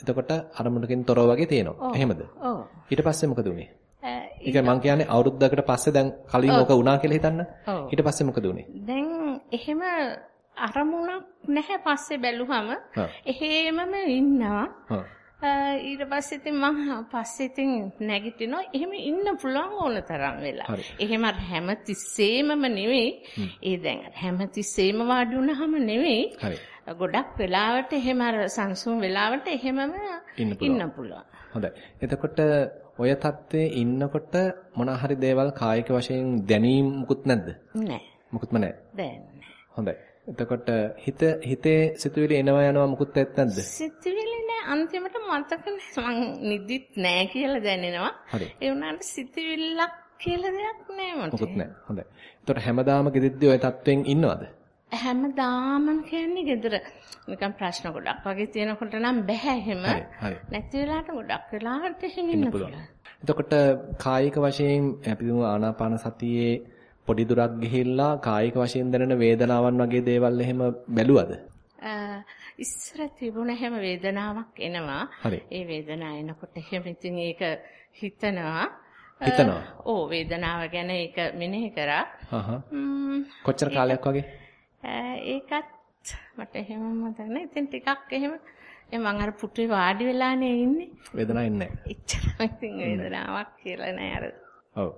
Speaker 1: එතකොට අරමුණකින් තොරව වගේ තියෙනවා. එහෙමද?
Speaker 6: ඔව්.
Speaker 1: ඊට පස්සේ මොකද උනේ? ඒ කියන්නේ මං කියන්නේ අවුරුද්දකට පස්සේ දැන් කලින් ඕක වුණා කියලා හිතන්න. ඊට පස්සේ මොකද උනේ?
Speaker 6: දැන් එහෙම අරමුණක් නැහැ පස්සේ බැලුවම එහෙමම ඉන්නවා. ඊට පස්සේ ඉතින් මම පස්සේ ඉතින් නැගිටිනවා. එහෙම ඉන්න පුළුවන් ඕන තරම් වෙලා. එහෙම හැම තිස්සෙමම නෙවෙයි. ඒ දැන් හැම තිස්සෙම වාඩි වුණාම නෙවෙයි. ගොඩක් වෙලාවට එහෙම අර සංසුන් වෙලාවට එහෙමම ඉන්න පුළුවන්.
Speaker 1: හොඳයි. එතකොට ඔය தත්ත්වයේ ඉන්නකොට මොන හරි දේවල් කායික වශයෙන් දැනීම් මුකුත් නැද්ද?
Speaker 6: නැහැ.
Speaker 1: මුකුත්ම නැහැ.
Speaker 6: දැනෙන්නේ.
Speaker 1: හොඳයි. එතකොට හිත හිතේ සිතුවිලි එනවා යනවා මුකුත් නැත්ද?
Speaker 6: සිතුවිලි නෑ අන්තිමට මතක නෑ මං නිදිත් නෑ කියලා දැනෙනවා. ඒ වුණාට සිතුවිල්ලක් කියලා දෙයක් නෑ මට.
Speaker 1: මුකුත් නෑ. හොඳයි. එතකොට හැමදාම ගෙදෙද්දී ওই තත්වෙන් ඉන්නවද?
Speaker 6: හැමදාම කියන්නේ ගෙදර නිකන් ප්‍රශ්න ගොඩක් වගේ තියෙනකොට නම් බෑ එහෙම. නැති වෙලාවට ගොඩක් වෙලාවට එහෙම ඉන්න පුළුවන්.
Speaker 1: එතකොට කායික වශයෙන් අපි ආනාපාන සතියේ පොඩි දුරක් ගිහිල්ලා කායික වශයෙන් දැනෙන වේදනාවන් වගේ දේවල් එහෙම බැලුවද?
Speaker 6: ඉස්සර තිබුණ හැම වේදනාවක් එනවා. ඒ වේදනාව එනකොට එහෙම ඉතින් ඒක හිතනවා.
Speaker 1: හිතනවා.
Speaker 6: ඕ වේදනාව ගැන ඒක මෙනෙහි කරා.
Speaker 1: කොච්චර කාලයක් වගේ?
Speaker 6: ඒකත් මට එහෙම මතක නැහැ. ඉතින් ටිකක් එහෙම ඒ මං අර පුටුවේ වාඩි වෙලානේ ඉන්නේ.
Speaker 1: වේදනාවක් ඉන්නේ නැහැ.
Speaker 6: එච්චරම ඉතින් වේදනාවක් කියලා නෑ අර.
Speaker 1: ඔව්.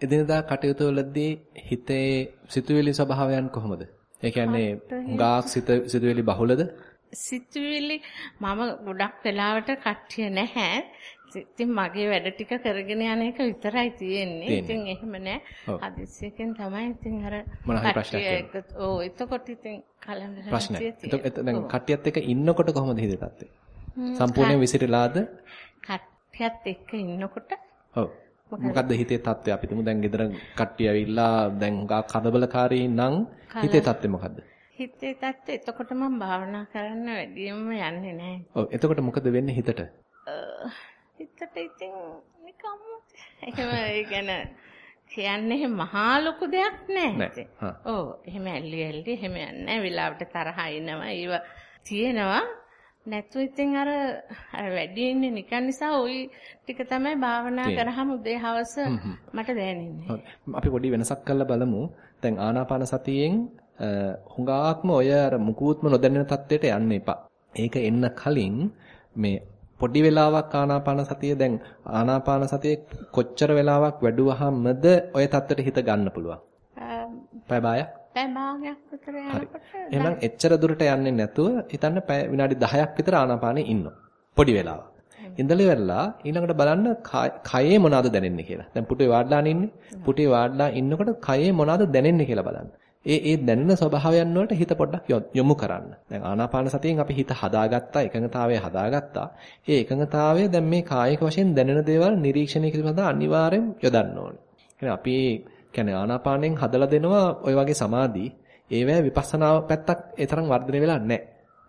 Speaker 1: එදිනදා කටයුතු වලදී හිතේ සිතුවිලි ස්වභාවයන් කොහොමද? ඒ කියන්නේ හුඟක් සිතුවිලි බහුලද?
Speaker 6: සිතුවිලි මම ගොඩක් වෙලාවට කට්ටිය නැහැ. ඉතින් මගේ වැඩ ටික කරගෙන යන එක විතරයි තියෙන්නේ. ඉතින් එහෙම නෑ. හදිස්සියකින් තමයි ඉතින් අර
Speaker 1: මොන හරි ප්‍රශ්නයක්
Speaker 6: ඔව් එතකොට ඉතින් කලබල
Speaker 1: ප්‍රශ්නයක්. දැන් කට්ටියත් එක්ක ඉන්නකොට කොහොමද හිතේ තත්ත්වය? සම්පූර්ණයෙන් විසිරලාද?
Speaker 6: කට්ටියත් එක්ක ඉන්නකොට
Speaker 1: ඔව් මොකද්ද හිතේ තත්ත්වය? අපි තුමු දැන් ගෙදර කට්ටිය ඇවිල්ලා දැන් හුඟා කලබලකාරී නම් හිතේ තත්ත්වය මොකද්ද?
Speaker 6: හිතේ තත්ත්වය එතකොට මම භාවනා කරන්න වැඩියෙන්ම යන්නේ නැහැ.
Speaker 1: ඔව් එතකොට මොකද වෙන්නේ හිතට?
Speaker 6: හිතට ඉතින් නිකම්ම එහෙම ඒ කියන්නේ
Speaker 2: කියන්නේ මහා ලොකු දෙයක් නෑ. ඔව් එහෙම ඇල්ලි ඇල්ලි එහෙම යන්නේ වෙලාවට තරහ එනවා ඒව තියෙනවා. නැතු ඉතින් අර අර වැඩි ඉන්නේ නිකන් නිසා ওই ටික තමයි භාවනා කරාම උදේ හවස මට දැනෙන්නේ.
Speaker 1: අපි පොඩි වෙනසක් කරලා බලමු. දැන් ආනාපාන සතියෙන් හුඟාක්ම ඔය අර මුකුත්ම නොදැනෙන තත්ත්වයට යන්න එපා. ඒක එන්න කලින් මේ පොඩි වෙලාවක් ආනාපාන සතිය දැන් ආනාපාන සතිය කොච්චර වෙලාවක් වැඩුවාමද ඔය තත්ත්වයට හිත ගන්න පුළුවන්? පැය භාගයක්?
Speaker 2: පැය භාගයක් විතර යනකොට
Speaker 1: එහෙනම් එච්චර දුරට යන්නේ නැතුව හිතන්න විනාඩි 10ක් විතර ආනාපානෙ ඉන්නවා. පොඩි වෙලාවක්. ඉඳලා ඉවරලා ඊළඟට බලන්න කයේ මොනවද දැනෙන්නේ කියලා. දැන් පුටුවේ වාඩිලා ඉන්නේ. පුටුවේ වාඩිලා ඉන්නකොට කයේ මොනවද දැනෙන්නේ කියලා බලන්න. ඒ ඒ දැනෙන ස්වභාවයන් වලට හිත පොඩ්ඩක් යොමු කරන්න. දැන් ආනාපාන සතියෙන් අපි හිත හදාගත්තා, එකඟතාවය හදාගත්තා. ඒ එකඟතාවය දැන් මේ කායික වශයෙන් දැනෙන දේවල් නිරීක්ෂණය කිරීම සඳහා අනිවාර්යෙන් යොදන්න ඕනේ. කියන්නේ අපි කියන්නේ ආනාපානෙන් හදලා දෙනවා ওই වගේ සමාධි. ඒවැ විපස්සනා පැත්තක් ඒ තරම් වර්ධනය වෙලා නැහැ.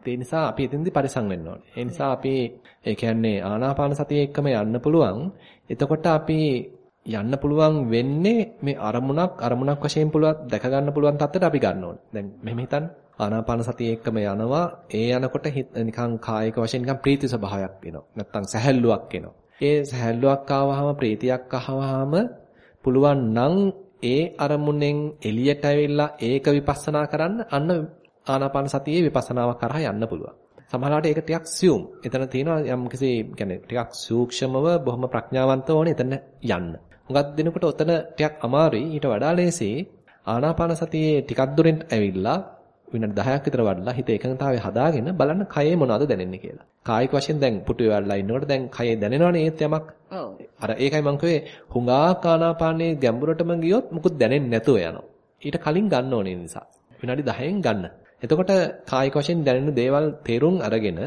Speaker 1: ඒ නිසා අපි එතෙන්දී පරිසං වෙන්න ඕනේ. ඒ නිසා අපි ඒ කියන්නේ ආනාපාන සතිය එක්කම යන්න පුළුවන්. එතකොට අපි යන්න පුළුවන් වෙන්නේ මේ අරමුණක් අරමුණක් වශයෙන් පුළුවන් දැක ගන්න පුළුවන් තත්ත්වයට අපි ගන්න ඕනේ. දැන් මෙහෙම හිතන්න. ආනාපාන සතිය එක්කම යනවා. ඒ යනකොට නිකන් කායික වශයෙන් නිකන් ප්‍රීති ස්වභාවයක් එනවා. නැත්තම් සැහැල්ලුවක් එනවා. ඒ සැහැල්ලුවක් ආවහම ප්‍රීතියක් ආවහම පුළුවන් නම් ඒ අරමුණෙන් එළියට ඇවිල්ලා ඒක විපස්සනා කරන්න අන්න ආනාපාන සතියේ විපස්සනාව කරා යන්න පුළුවන්. සමහරවිට ඒක ටිකක් සියුම්. එතන තියෙනවා යම් කිසි يعني ටිකක් සූක්ෂමව බොහොම ප්‍රඥාවන්තව ඕනේ එතන යන්න. හුඟක් දිනකට ඔතන ටිකක් අමාරුයි. ඊට වඩා ලේසි ආනාපාන සතියේ ටිකක් දුරින් ඇවිල්ලා විනාඩි 10ක් විතර වඩලා හිත එකඟතාවය හදාගෙන බලන්න කයේ මොනවද දැනෙන්නේ කියලා. කායික වශයෙන් දැන් පුටුවේ වඩලා ඉන්නකොට දැන් කයේ දැනෙනවනේ ඒත් යමක්.
Speaker 2: ඔව්.
Speaker 1: අර ඒකයි මම කිව්වේ හුඟා ආනාපානයේ ගැඹුරටම ගියොත් මුකුත් දැනෙන්නේ නැතුව යනවා. ඊට කලින් ගන්න ඕනේ නිසා. විනාඩි 10න් ගන්න. එතකොට කායික වශයෙන් දැනෙන දේවල් තේරුම් අරගෙන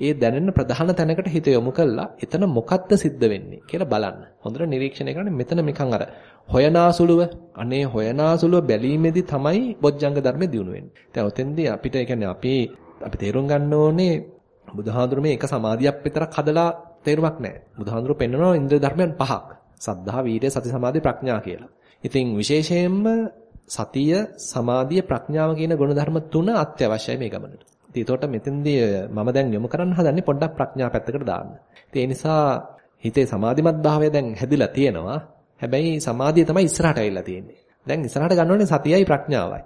Speaker 1: ඒ දැනෙන ප්‍රධාන තැනකට හිත යොමු කළා එතන මොකක්ද සිද්ධ වෙන්නේ කියලා බලන්න. හොඳට නිරීක්ෂණය කරන්න මෙතන නිකන් අර හොයනාසුලුව අනේ හොයනාසුලුව බැලීමේදී තමයි බොජ්ජංග ධර්මෙ දිනු වෙන්නේ. දැන් ඔතෙන්දී අපිට ඒ කියන්නේ අපි අපි තේරුම් ගන්න ඕනේ බුදුහාඳුරු මේ එක සමාධියක් විතරක් හදලා තේරුමක් නැහැ. බුදුහාඳුරු පෙන්වනවා ඉන්ද්‍රිය ධර්මයන් පහක්. සද්ධා, වීර්ය, සති, සමාධි, ප්‍රඥා කියලා. ඉතින් විශේෂයෙන්ම සතිය, සමාධිය, ප්‍රඥාව කියන ගුණ ධර්ම තුන අත්‍යවශ්‍යයි මේ ගමනට. ඉතින් ඒතකොට මෙතෙන්දී මම දැන් යොමු කරන්න හදන්නේ පොඩ්ඩක් ප්‍රඥා පැත්තකට දාන්න. ඒ නිසා හිතේ සමාධිමත් භාවය දැන් හැදිලා තියෙනවා. හැබැයි සමාධිය තමයි ඉස්සරහට ඇවිල්ලා තියෙන්නේ. දැන් ඉස්සරහට ගන්න ඕනේ සතියයි ප්‍රඥාවයි.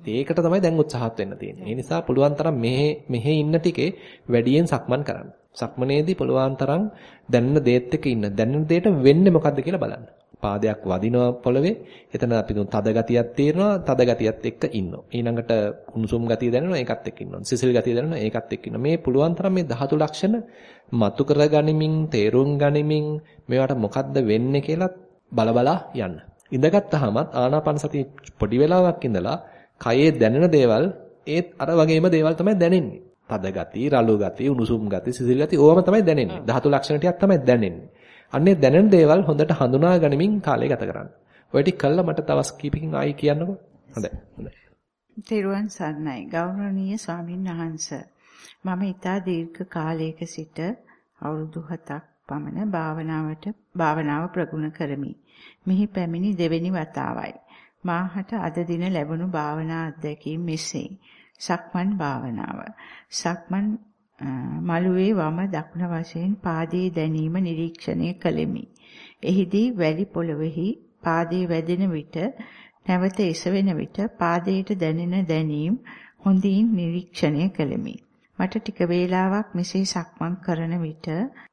Speaker 1: ඒකට තමයි දැන් උත්සාහත් වෙන්න තියෙන්නේ. ඒ නිසා පුළුවන් තරම් මෙහෙ මෙහෙ ඉන්න ටිකේ වැඩියෙන් සක්මන් කරන්න. සක්මනේදී පුළුවන් තරම් දැනෙන දේත් එක්ක ඉන්න. දැනෙන දේට වෙන්නේ මොකද්ද කියලා බලන්න. පාදයක් වදිනවා පොළවේ. එතන අපි තුන් තද ගතියක් තියෙනවා. තද ගතියත් එක්ක ඉන්නවා. ඊළඟට උණුසුම් ගතිය දැනෙනවා. ඒකත් එක්ක ඉන්නවා. සිසිල් ගතිය දැනෙනවා. ඒකත් එක්ක ඉන්නවා. මේ පුළුවන් තරම් මේ ධාතු ලක්ෂණ මතු කරගනිමින්, තේරුම් ගනිමින් මේවට මොකද්ද වෙන්නේ කියලා බලබලා යන්න. ඉඳගත්tාමත් ආනාපාන සතිය පොඩි වෙලාවක් ඉඳලා කයේ දැනෙන දේවල් ඒත් අර වගේම දේවල් තමයි දැනෙන්නේ. තද ගති, රළු ගති, උණුසුම් ගති, සිසිල් ගති ඕවම තමයි දැනෙන්නේ. ධාතු ලක්ෂණ ටිකක් තමයි දැනෙන්නේ. අන්නේ දැනෙන දේවල් හොඳට හඳුනා ගනිමින් කාලය ගත කරන්න. ඔය ටික කළා මට තවස් කීපකින් ආයි කියන්නකෝ. හොඳයි. හොඳයි.
Speaker 2: තෙරුවන් සරණයි. ගෞරවනීය ස්වාමින් වහන්සේ. මම ඊටා දීර්ඝ කාලයක සිට අවුරුදු 7ක් පමණ භාවනාවට භාවනාව ප්‍රගුණ කරමි. මෙහි පැමිණි දෙවෙනි වතාවයි. මාහට අද දින ලැබුණු භාවනා අත්දැකීම් මෙසේ. සක්මන් භාවනාව. සක්මන් මළුවේ වම දකුණ වශයෙන් පාදයේ දැනීම නිරීක්ෂණය කළෙමි. එහිදී වැලි පොළොවේහි පාදයේ වැදෙන විට නැවත එසවෙන විට පාදයට දැනෙන දැනීම් හොඳින් නිරීක්ෂණය කළෙමි. මට ටික වේලාවක් මෙසේ සක්මන් කරන විට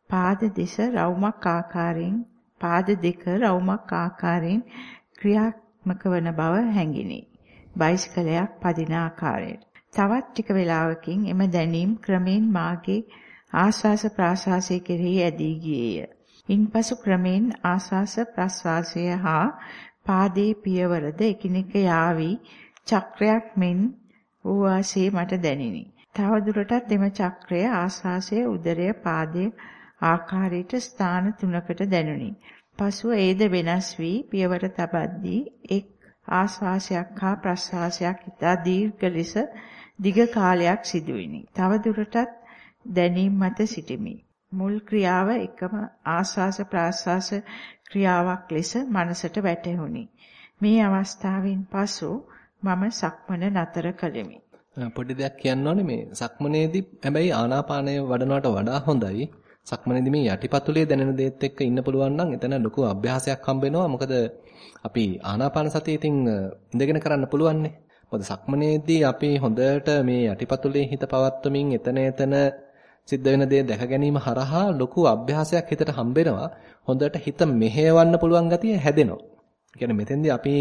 Speaker 2: පාද දෙස රවුමක් ආකාරයෙන් පාද දෙක රවුමක් ආකාරයෙන් ක්‍රියාත්මක වන බව හැඟිනි. බයිසිකලයක් පදින ආකාරයට තවත් ටික වේලාවකින් එම දැනීම් ක්‍රමෙන් මාගේ ආස්වාස ප්‍රාස්වාසයේ කෙරෙහි ඇදී ගියේය. ඉන්පසු ක්‍රමෙන් ආස්වාස ප්‍රාස්වාසය හා පාදයේ පියවරද එකිනෙක යාවි චක්‍රයක් මෙන් වූ ආසේ මට දැනිනි. තවදුරටත් එම චක්‍රය ආස්වාසයේ උදරය පාදයේ ආකාරයට ස්ථාන තුනකට දැනුනි. පසුව ඒද වෙනස් වී පියවර තබද්දී එක් ආස්වාසයක් හා ප්‍රස්වාසයක් ඉතා දීර්ඝ ලෙස දිග කාලයක් සිදුවිනි. තව දුරටත් දැනීම මත සිටිමි. මුල් ක්‍රියාව එකම ආස්වාස ප්‍රාස්වාස ක්‍රියාවක් ලෙස මනසට වැටහුණි. මේ අවස්ථාවෙන් පසු මම සක්මන නතර කළෙමි.
Speaker 1: පොඩි දෙයක් කියන්න ඕනේ මේ සක්මනේදී හැබැයි ආනාපානය වඩනවට වඩා හොඳයි. සක්මනේදී මේ යටිපතුලේ දැනෙන දේත් එක්ක ඉන්න පුළුවන් නම් එතන ලොකු අභ්‍යාසයක් හම්බ වෙනවා. මොකද අපි ආනාපාන සතිය ඉතින් ඉඳගෙන කරන්න පුළුවන්නේ. මොකද සක්මනේදී අපි හොඳට මේ යටිපතුලේ හිත පවත්වමින් එතන එතන සිද්ධ වෙන දේ දැක ගැනීම හරහා ලොකු අභ්‍යාසයක් හිතට හම්බෙනවා. හොඳට හිත මෙහෙවන්න පුළුවන් ගතිය හැදෙනවා. කියන්නේ මෙතෙන්දී අපි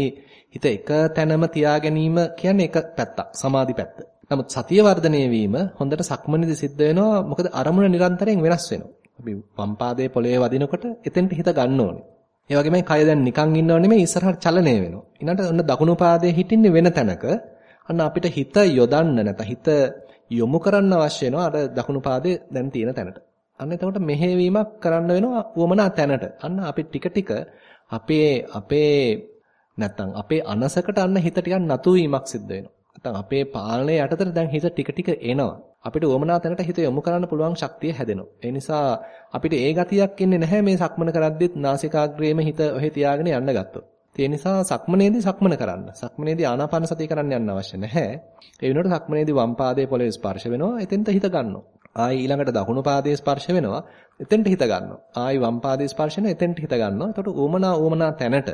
Speaker 1: හිත එක තැනම තියා ගැනීම කියන්නේ එක පැත්තක් සමාධි පැත්ත. නමුත් සතිය වර්ධනය වීම හොඳට සක්මනේදී සිද්ධ වෙනවා. මොකද අරමුණ නිරන්තරයෙන් වෙනස් වෙනවා. අපි වම් පාදයේ පොළවේ වදිනකොට එතෙන්ට හිත ගන්න ඕනේ. ඒ වගේමයි කය දැන් නිකන් ඉන්නව නෙමෙයි ඉස්සරහට චලනය වෙනවා. ඊළඟට ඔන්න දකුණු පාදයේ හිටින්නේ වෙන තැනක. අන්න අපිට හිත යොදන්න නැත්නම් හිත යොමු කරන්න අවශ්‍ය වෙනවා අර දකුණු පාදයේ දැන් තියෙන තැනට. අන්න එතකොට මෙහෙවීමක් කරන්න වෙනවා වමනා තැනට. අන්න අපි ටික ටික අපේ අපේ නැත්තම් අපේ අනසකට අන්න හිත ටිකක් නතු වීමක් සිද්ධ වෙනවා. නැත්තම් අපේ පාලනය යටතට දැන් හිත ටික ටික එනවා. අපිට වමනා තැනට හිත යොමු කරන්න පුළුවන් ශක්තිය හැදෙනවා. ඒ නිසා අපිට ඒ ගතියක් ඉන්නේ නැහැ මේ සක්මන කරද්දිත් නාසිකාග්‍රේම හිත ඔහෙ තියාගෙන යන්න ගත්තොත්. ඒ නිසා සක්මනේදී සක්මන කරන්න. සක්මනේදී ආනාපාන සතිය කරන්න යන්න අවශ්‍ය නැහැ. ඒ වෙනුවට සක්මනේදී වම් පාදයේ පොළවේ ස්පර්ශ වෙනවා. එතෙන්ට හිත ගන්නවා. ආයි ඊළඟට දකුණු පාදයේ ස්පර්ශ වෙනවා. එතෙන්ට හිත ගන්නවා. ආයි වම් පාදයේ ස්පර්ශ වෙනවා. එතෙන්ට හිත ගන්නවා. එතකොට ඕමනා ඕමනා තැනට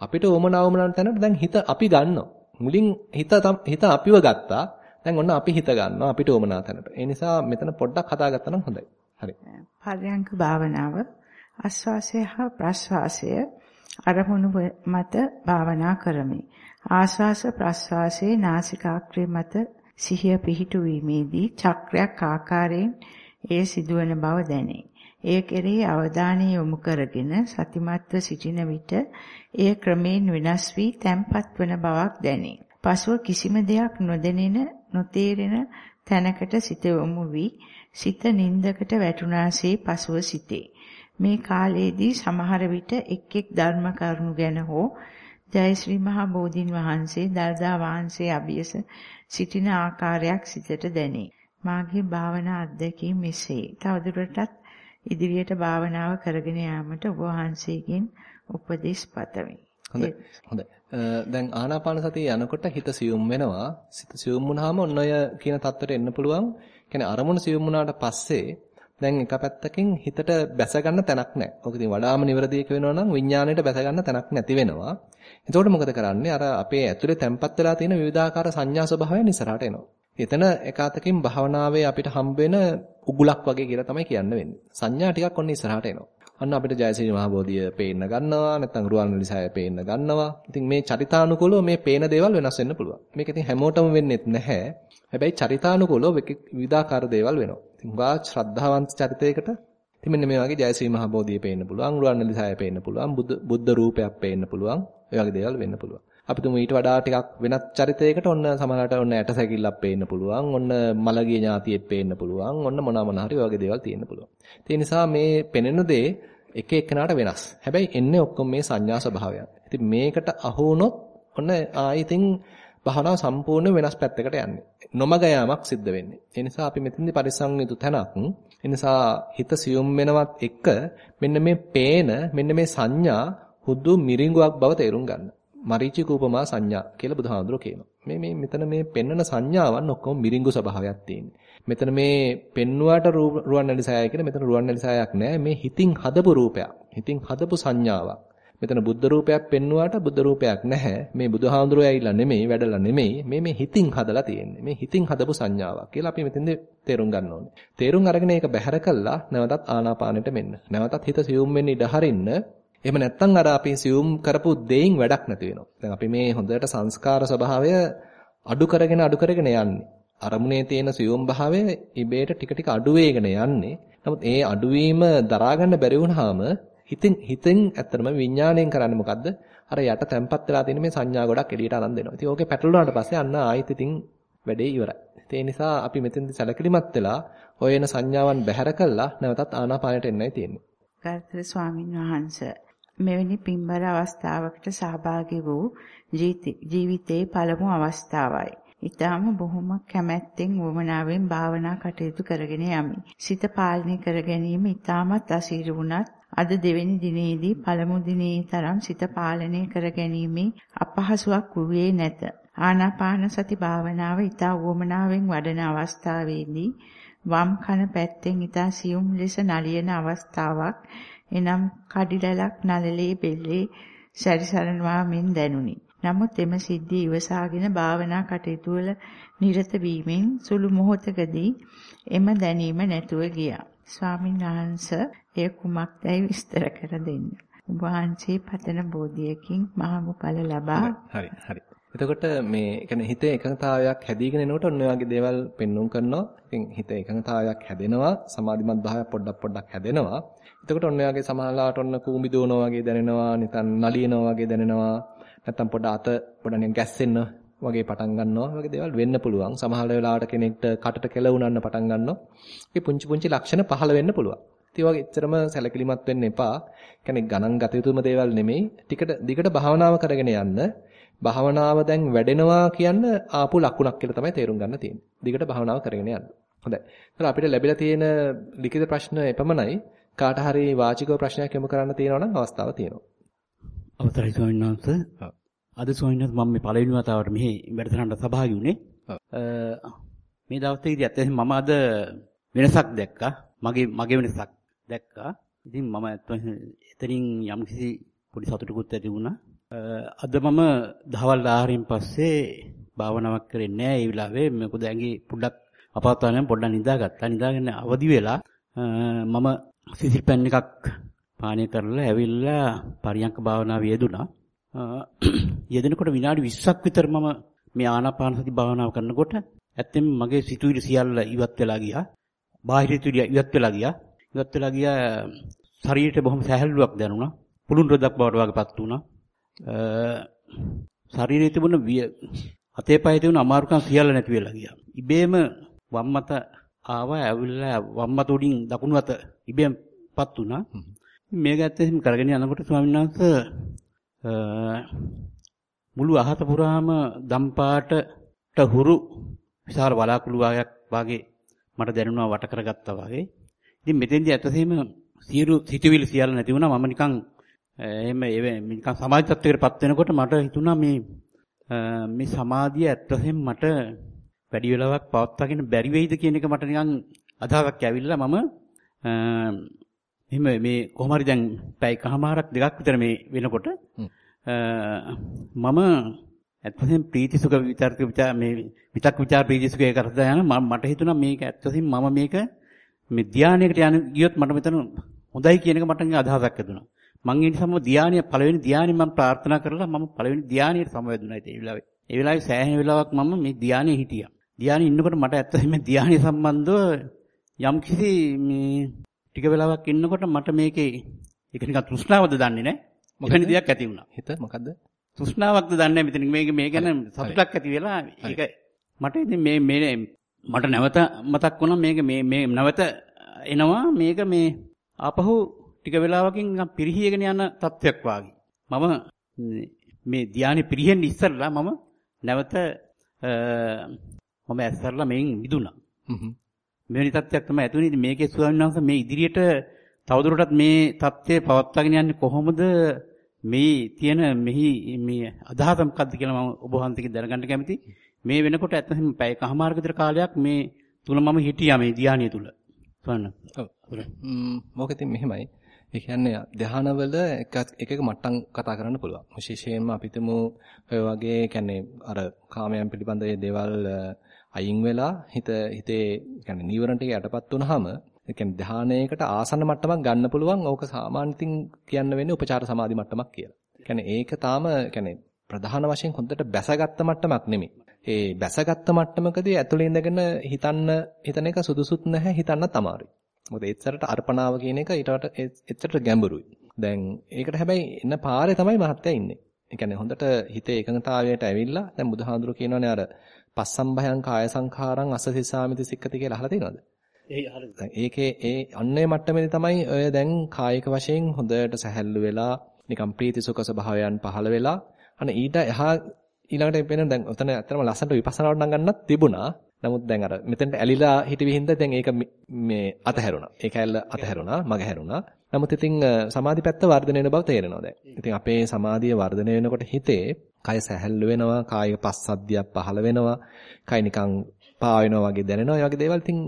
Speaker 1: අපිට ඕමනා ඕමනා තැනට දැන් හිත අපි ගන්නවා. මුලින් හිත හිත අපිව ගත්තා. දැන් ඔන්න අපි හිත ගන්නවා අපිට ඕමනා තැනට. ඒ නිසා මෙතන පොඩ්ඩක් හදාගත්තා නම් හොඳයි. හරි.
Speaker 2: පරයන්ක භාවනාව ආස්වාසය හා ප්‍රස්වාසය අරමුණු මත භාවනා කරමි. ආස්වාස ප්‍රස්වාසයේ නාසිකාග්‍රේ මත සිහිය පිහිටුවීමේදී චක්‍රයක් ආකාරයෙන් එය සිදුවන බව දැනේ. එය කෙරෙහි අවධානය යොමු කරගෙන සතිමත්ව සිටින විට එය ක්‍රමයෙන් වෙනස් වී තැම්පත් වන බවක් දැනේ. පසුව කිසිම දෙයක් නොදැනෙන නොතේරෙන තැනකට සිත යොමු වී සිත නින්දකට වැටුණාසේ පසුව සිටේ. මේ කාලයේදී සමහර විට එක් එක් ධර්ම කරුණු ගැන හෝ ජයශ්‍රී මහා බෝධින් වහන්සේ දල්දා වහන්සේ අභියස සිටින ආකාරයක් සිතට දැනේ. මාගේ භාවනා අත්දැකීම් මෙසේ. තවදුරටත් ඉදිරියට භාවනාව කරගෙන යාමට ඔබ වහන්සේගෙන් උපදෙස් පතමි.
Speaker 1: හොඳයි. හොඳයි. දැන් ආනාපාන සතිය යනකොට හිත සියුම් වෙනවා. සිත සියුම් වුණාම ඔන්න ඔය කියන தත්වයට එන්න පුළුවන්. කියන්නේ අරමුණ සියුම් වුණාට පස්සේ දැන් එක පැත්තකින් හිතට බැස ගන්න තැනක් නැහැ. ඔක ඉතින් වඩාම නිවැරදික වෙනවා නම් විඥාණයට බැස ගන්න තැනක් නැති වෙනවා. එතකොට මොකද කරන්නේ? අර අපේ ඇතුලේ තැම්පත් වෙලා තියෙන විවිධාකාර සංඥා ස්වභාවයන් ඉස්සරහට එනවා. එතන එක අතකින් භාවනාවේ අපිට හම්බ වෙන උගුලක් වගේ කියලා තමයි කියන්න වෙන්නේ. සංඥා ටිකක් ඔන්න ඉස්සරහට එනවා. අන්න අපිට ජයසිරි මහබෝධිය පේන්න ගන්නවා නැත්නම් රුවන්වැලිසෑය පේන්න ගන්නවා. ඉතින් මේ චරිතානුකූලව මේ පේන දේවල් වෙනස් වෙන්න පුළුවන්. මේක ඉතින් හැමෝටම වෙන්නේත් නැහැ. හැබැයි චරිතානුකූලව විවිධාකාර දේවල් වෙනවා. ඉතින් හුඟා ශ්‍රද්ධාවන්ත චරිතයකට ඉතින් මෙන්න මේ වගේ ජයසිරි මහබෝධිය පේන්න පුළුවන්, රුවන්වැලිසෑය පේන්න පුළුවන්, බුද්ධ බුද්ධ රූපයක් පේන්න පුළුවන්. ඒ වගේ දේවල් වෙන්න පුළුවන්. අපි තුමු ඊට වඩා ටිකක් වෙනත් චරිතයකට ඔන්න සමහරවිට ඔන්න ඇට සැකිල්ලක් පේන්න පුළුවන්. ඔන්න මලගේ ඥාතියෙක් පේන්න පුළුවන්. ඔන්න මොනවා මොනවා හරි වගේ දේවල් තියෙන්න පුළුවන්. ඒ නිසා මේ පෙනෙන දේ එක එක්කෙනාට වෙනස්. හැබැයි එන්නේ ඔක්කොම මේ සංඥා ස්වභාවයන්. ඉතින් මේකට අහු වුණොත් ඔන්න ආයිතින් භාවනාව සම්පූර්ණ වෙනස් පැත්තකට යන්නේ. නොමග යාමක් සිද්ධ වෙන්නේ. ඒ නිසා අපි මෙතනදී පරිසං යුතු තැනක්. ඒ නිසා හිත සියුම් වෙනවත් එක්ක මෙන්න මේ පේන මෙන්න මේ සංඥා හුදු මිරිඟුවක් බව තේරුම් ගන්න. මරීචි කූපමා සංඥා කියලා බුදුහාඳුරෝ කියනවා. මේ මේ මෙතන මේ පෙන්නන සංඥාවන් ඔක්කොම මිරිඟු ස්වභාවයක් තියෙන්නේ. මෙතන මේ පෙන්නුවාට රුවන්වැලි සෑය කියලා මෙතන රුවන්වැලි සෑයක් නෑ. මේ හිතින් හදපු රූපයක්. හිතින් හදපු සංඥාවක්. මෙතන බුද්ධ රූපයක් පෙන්නුවාට බුද්ධ රූපයක් නැහැ. මේ බුදුහාඳුරෝ ඇවිල්ලා නෙමෙයි, වැඩලා නෙමෙයි. මේ මේ හිතින් හදලා තියෙන්නේ. මේ හිතින් හදපු සංඥාවක් කියලා අපි මෙතෙන්ද තේරුම් ගන්න ඕනේ. තේරුම් අරගෙන ඒක බැහැර කළා නැවතත් ආනාපානෙට මෙන්න. නැවතත් හිත සියුම් වෙන්න ඉඩ හරින්න එහෙම නැත්නම් අර අපි සියුම් කරපු දෙයින් වැඩක් නැති වෙනවා. දැන් අපි මේ හොඳට සංස්කාර ස්වභාවය අඩු කරගෙන අඩු කරගෙන යන්නේ. අරමුණේ තියෙන සියුම් භාවය ඉබේට ටික ටික අඩු වෙගෙන යන්නේ. නමුත් ඒ අඩුවීම දරා ගන්න බැරි වුණාම හිතින් හිතෙන් ඇත්තටම විඥාණයෙන් කරන්නේ මොකද්ද? අර යට තැම්පත් වෙලා තියෙන මේ සංඥා ගොඩක් එළියට අරන් දෙනවා. ඉතින් ඕකේ පැටලුණාට පස්සේ අන්න ආයෙත් ඉතින් වැඩේ ඉවරයි. ඒ නිසා අපි මෙතෙන්දි සැලකිලිමත් වෙලා හොයන සංඥාවන් බැහැර කළා නැවතත් ආනාපානයට එන්නයි තියෙන්නේ.
Speaker 2: ගරුතර ස්වාමින් වහන්සේ මෙවැනි පින්බර අවස්ථාවකට සහභාගී වූ ජීවිතයේ පළමු අවස්ථාවයි. ඊටාම බොහොම කැමැත්තෙන් වමනාවෙන් භාවනා කටයුතු කරගෙන යමි. සිත පාලනය කර ගැනීම ඊටාමත් අසීරු වුණත් අද දෙවැනි දිනේදී පළමු දිනේ තරම් සිත පාලනය කර ගැනීමේ අපහසුාවක් වූයේ නැත. ආනාපාන සති භාවනාව ඊටා වමනාවෙන් වඩන අවස්ථාවේදී වම් කන පැත්තෙන් ඊටා සියුම් ලෙස නලියන අවස්ථාවක් එනම් කඩිලලක් නළලේ බෙල්ලේ සැරිසරනවා මෙන් දැනුනි. නමුත් එම සිද්ධිය ඉවසාගෙන භාවනා කටයුතු වල නිරත වීමෙන් සුළු මොහොතකදී එම දැනීම නැතුව ගියා. ස්වාමීන් වහන්සේ එය කුමක්දයි විස්තර කර දෙන්න. ඔබ වහන්සේ පතන බෝධියකින් මහඟු ලබා
Speaker 1: හරි හරි. එතකොට මේ කියන්නේ හිතේ එකඟතාවයක් හැදීගෙන එනකොට ඔන්න ඔය වගේ දේවල් පෙන්눔 කරනවා. ඉතින් හිතේ එකඟතාවයක් හැදෙනවා, සමාධිමත් භාවයක් පොඩ්ඩක් පොඩ්ඩක් හැදෙනවා. එතකොට ඔන්න ඔය වගේ සමහරලාට ඔන්න කූඹි දුවනවා වගේ දැනෙනවා, නිකන් නලියනවා වගේ දැනෙනවා. නැත්තම් පොඩ අත පොඩ නිකන් ගැස්සෙන්න වගේ පටන් ගන්නවා. වගේ දේවල් වෙන්න පුළුවන්. සමහර වෙලාවට කෙනෙක්ට කටට කෙල වුණන්න පටන් ගන්නවා. ඒ පුංචි පුංචි ලක්ෂණ පහළ වෙන්න පුළුවන්. ඒ වගේ එච්චරම සැලකිලිමත් වෙන්න එපා. කියන්නේ ගණන් ගත යුතුම දේවල් නෙමෙයි. ටිකට දිගට භාවනාව කරගෙන යන්න. භාවනාව දැන් වැඩෙනවා කියන්න ආපු ලකුණක් කියලා තමයි තේරුම් ගන්න තියෙන්නේ. දිගට භාවනාව කරගෙන යන්න. හොඳයි. ඒතර අපිට ලැබිලා තියෙන ලිඛිත ප්‍රශ්න එපමණයි. කාට හරි වාචිකව ප්‍රශ්නයක් යොමු කරන්න තියෙනවා නම් අවස්ථාව තියෙනවා.
Speaker 7: අවසරයි ස්වාමීන් වහන්සේ. අද ස්වාමීන් වහන්සේ මම මේ පළවෙනි වතාවට මෙහි වැඩසටහනට සහභාගී වුණේ. මේ දවසේදී ඇත්තටම මම අද වෙනසක් දැක්කා. මගේ මගේ වෙනසක් දැක්කා. ඉතින් මම එතනින් යම්කිසි පොඩි සතුටකුත් ඇති වුණා. අද මම දහවල් ආහාරයෙන් පස්සේ භාවනාවක් කරේ නැහැ. ඒ වෙලාවේ මොකද ඇඟේ පොඩ්ඩක් අපහසුතාවයෙන් පොඩ්ඩක් නිදාගත්තා. නිදාගෙන අවදි වෙලා මම සිසිල් පැන් එකක් පානය කරලා ඇවිල්ලා පරියංක භාවනාව යෙදුණා. යෙදෙනකොට විනාඩි 20ක් විතර මම මේ ආනාපාන සති භාවනාව කරනකොට ඇත්තෙම මගේ සිතුවිලි සියල්ල ඉවත් වෙලා ගියා. බාහිර සිතුවිලි ඉවත් වෙලා ගියා. ඉවත් වෙලා ගියා ශරීරයට බොහොම සැහැල්ලුවක් දැනුණා. පුළුන් රොදක් බවට වගේපත් වුණා. ශරීරයේ තිබුණ අතේ පයේ තිබුණ අමාරුකම් සියල්ල නැති වෙලා ගියා. ඉබේම වම් මත ආවා ඇවිල්ලා වම් මත උඩින් දකුණු අත ඉබේමපත් වුණා. මේක ඇත්තටම කරගෙන යනකොට ස්වාමීන් වහන්සේ මුළු අහත පුරාම දම්පාටට හුරු විශාල වලාකුළු වායක් වාගේ මට දැනුණා වට කරගත්තා වාගේ. ඉතින් මෙතෙන්දී ඇත්තටම සියලු සිතුවිලි සියල්ල නැති වුණා. මම නිකන් එහෙම නිකන් සමාධි තත්ත්වයකටපත් වෙනකොට මට හිතුණා මේ මේ සමාධිය ඇත්තටම මට වැඩි වෙලාවක් පවත්වාගෙන බැරි වෙයිද කියන එක මට නිකන් අදහසක් ඇවිල්ලා මම එහෙම මේ කොහොම හරි දැන් පැය කහමාරක් දෙකක් විතර මේ වෙනකොට මම ඇත්තටම ප්‍රීති සුඛ විතර්ක විචාර මේ විතක් විචාර ප්‍රීති සුඛ ඒ කරද යන මට හිතුණා මේක ඇත්තටම මම මේක මේ ධානයකට යන ගියොත් මට මෙතන හොඳයි කියන එක මට අදහසක් ඇතුණා. මං ඒ නිසාම ධානය පළවෙනි ධානය මම ප්‍රාර්ථනා කරලා මම පළවෙනි ධානයට සමවැදුණා ඒ වෙලාවේ. ඒ වෙලාවේ සෑහෙන වෙලාවක් මම මේ ධානයේ හිටියා. ධානයේ ඉන්නකොට මට ඇත්තටම මේ ධානය සම්බන්ධව යම්කිසි මේ ටික වෙලාවක් ඉන්නකොට මට මේකේ ඒක නිකන් තෘෂ්ණාවද දන්නේ නැහැ. මොකද දෙයක් ඇති වුණා.
Speaker 1: හිත මොකද්ද?
Speaker 7: තෘෂ්ණාවක්ද දන්නේ නැහැ මෙතන මේක මේ ගැන සතුටක් ඇති වෙලා ඒක මට ඉතින් මේ මේ මට නැවත මතක් වුණා මේක මේ මේ නැවත එනවා මේක මේ ආපහු ටික වෙලාවකින් පිරිහියගෙන යන තත්වයක් වාගේ. මම මේ ධානය පිරිහෙන්න ඉස්සරලා මම නැවත මම ඇස්සරලා මේන් මිදුණා. මෙවැනි තත්ත්වයක් තමයි ඇති වෙන්නේ. මේකේ ස්වාමීන් වහන්සේ මේ ඉදිරියට තවදුරටත් මේ தත්ත්වය පවත්වාගෙන යන්නේ කොහොමද? මේ තියෙන මෙහි මේ අදහස මොකක්ද කියලා මම ඔබ වහන්සේගෙන් දැනගන්න කැමතියි. මේ වෙනකොට ඇත්තටම පැය කහමාරක විතර කාලයක් මේ තුල මම හිටියා මේ ධානය තුල. ස්වාමීන් ඔව්.
Speaker 1: මොකද මෙහෙමයි. ඒ කියන්නේ ධානවල එක එක මට්ටම් කතා කරන්න පුළුවන්. විශේෂයෙන්ම අපිටම ඔය වගේ කියන්නේ අර කාමයන් පිළිබඳ දේවල් අයින් වෙලා හිත හිතේ කියන්නේ නීවරණ ටික යටපත් වුනහම ඒ කියන්නේ ධානයේකට ආසන්න මට්ටමක් ගන්න පුළුවන්. ඕක සාමාන්‍යයෙන් කියන්න වෙන්නේ උපචාර සමාධි මට්ටමක් කියලා. කියන්නේ ඒක තාම කියන්නේ ප්‍රධාන වශයෙන් හොඳට බැසගත්ත මට්ටමක් නෙමෙයි. ඒ බැසගත්ත මට්ටමකදී ඇතුළේ ඉඳගෙන හිතන්න හිතන එක සුදුසුත් නැහැ හිතන්නත් අමාරුයි. මොකද එච්චරට අර්පණාව කියන එක ඊටට එච්චරට ගැඹුරුයි. දැන් ඒකට හැබැයි එන්න පාරේ තමයි මහත්තයා ඉන්නේ. ඒ කියන්නේ හොඳට හිතේ එකඟතාවයට ඇවිල්ලා දැන් බුදුහාඳුරු කියනවානේ අර පස්සම්භයං කාය සංඛාරං අසසිසාමිති සික්කති කියලා අහලා තියෙනවද? ඒකේ ඒ අන්නේ මට්ටමේදී තමයි ඔය දැන් කායික වශයෙන් හොඳට සැහැල්ලු වෙලා නිකම් ප්‍රීති සුඛ ස්වභාවයන් පහළ වෙලා අනේ ඊට එහා ඊළඟට වෙන දැන් උතන ඇත්තටම ලස්සනට විපස්සනාවට නම් ගන්නත් තිබුණා. නමුත් දැන් අර මෙතෙන්ට ඇලිලා හිටවි හින්දා දැන් ඒක මේ අතහැරුණා. ඒක ඇල්ල අතහැරුණා, මග හැරුණා. නමුත් ඉතින් සමාධි පැත්ත වර්ධනය වෙන බව තේරෙනවා දැන්. ඉතින් අපේ සමාධිය වර්ධනය වෙනකොට හිතේ කය සැහැල්ලු වෙනවා, කායික පස්සද්ධියක් පහළ වෙනවා, කය නිකන් පා වෙනවා වගේ දැනෙනවා. ඒ වගේ දේවල් ඉතින්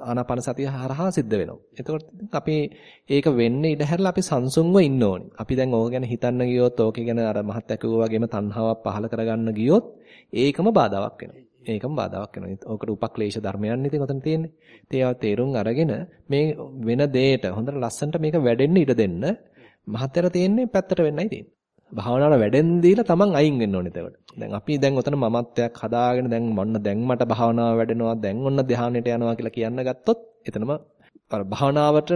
Speaker 1: ආනාපාන සතිය හරහා සිද්ධ වෙනවා. එතකොට අපි ඒක වෙන්නේ ඉඩ හැරලා අපි සංසුන්ව ඉන්න ඕනි. අපි දැන් ඕක ගැන හිතන්න ගියොත් ඕකේ ගැන අර මහත් ඇකුව වගේම තණ්හාවක් පහල කරගන්න ගියොත් ඒකම බාධාවක් වෙනවා. ඒකම බාධාවක් වෙනවා. ඕකට උපක්ලේශ ධර්මයන් ඉතින් ඔතන තියෙන්නේ. ඒවා තේරුම් අරගෙන මේ වෙන දෙයට හොඳට ලස්සනට මේක වැඩෙන්න ඉඩ දෙන්න මහත්තයර තියෙන්නේ පැත්තට වෙන්නයි තියෙන්නේ. භාවනාවට වැඩෙන් දීලා තමන් අයින් වෙන්න ඕනේ එතකොට. දැන් අපි දැන් ඔතන මමත්වයක් හදාගෙන දැන් මොන්න දැන් මට භාවනාව වැඩෙනවා දැන් ඔන්න ධානයට යනවා කියලා කියන්න ගත්තොත් එතනම අර භාවනාවට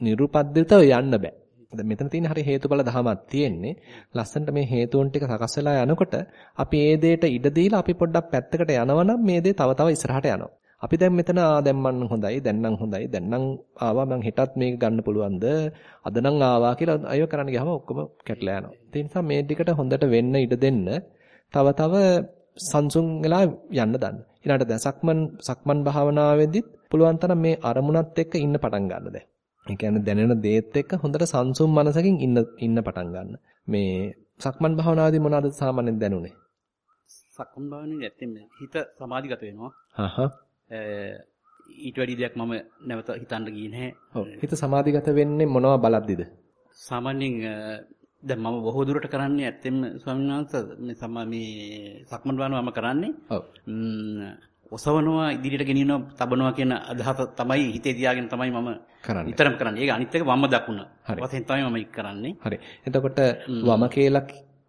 Speaker 1: නිරුපද්දිතව යන්න බෑ. දැන් මෙතන තියෙන හරි හේතුඵල ධමයක් තියෙන්නේ. ලස්සනට මේ හේතුන් ටික සකස් වෙලා යනකොට අපි ඒ දෙයට ඉඩ දීලා අපි පොඩ්ඩක් පැත්තකට යනවනම් මේ දේ තව තව ඉස්සරහට යනවා. අපි දැන් මෙතන ආ දැන් මන්න හොඳයි දැන් නම් හොඳයි දැන් නම් ආවා මං හෙටත් මේක ගන්න පුළුවන්ද අද නම් ආවා කියලා අයව කරන්න ගියාම ඔක්කොම කැටලා යනවා. ඒ නිසා මේ ටිකට හොඳට වෙන්න ඉඩ දෙන්න තව තව සංසුන් වෙලා යන්න දාන්න. ඊළඟට දැන් සක්මන් සක්මන් භාවනාවේදීත් පුළුවන් තරම් මේ අරමුණත් එක්ක ඉන්න පටන් ගන්න දැන්. ඒ කියන්නේ දැනෙන දේත් එක්ක හොඳට සංසුන් මනසකින් ඉන්න ඉන්න පටන් ගන්න. මේ සක්මන් භාවනාවේදී මොනවද සාමාන්‍යයෙන් දැනුනේ?
Speaker 7: සක්මන් භාවනාවේ ඇත්තෙම හිත සමාධිගත වෙනවා.
Speaker 1: හහ.
Speaker 7: ඊට වැඩි දෙයක් මම නැවත හිතන්න ගියේ නැහැ.
Speaker 1: හිත සමාධිගත වෙන්නේ මොනවා බලද්දිද?
Speaker 7: සාමාන්‍යයෙන් දැන් මම බොහෝ දුරට කරන්නේ ඇත්තෙම ස්වාමීන් වහන්සේ මේ සමා මේ සක්මන් භාවනාව මම කරන්නේ.
Speaker 1: ඔව්.
Speaker 7: ඔසවනවා ඉදිරියට ගෙනියනවා තබනවා කියන අදහස තමයි හිතේ තියාගෙන තමයි මම
Speaker 1: කරන්නේ.
Speaker 7: විතරම කරන්නේ. ඒක අනිත් එක වම දකුණ. වශයෙන් තමයි මම කරන්නේ.
Speaker 1: හරි. එතකොට වම කියලා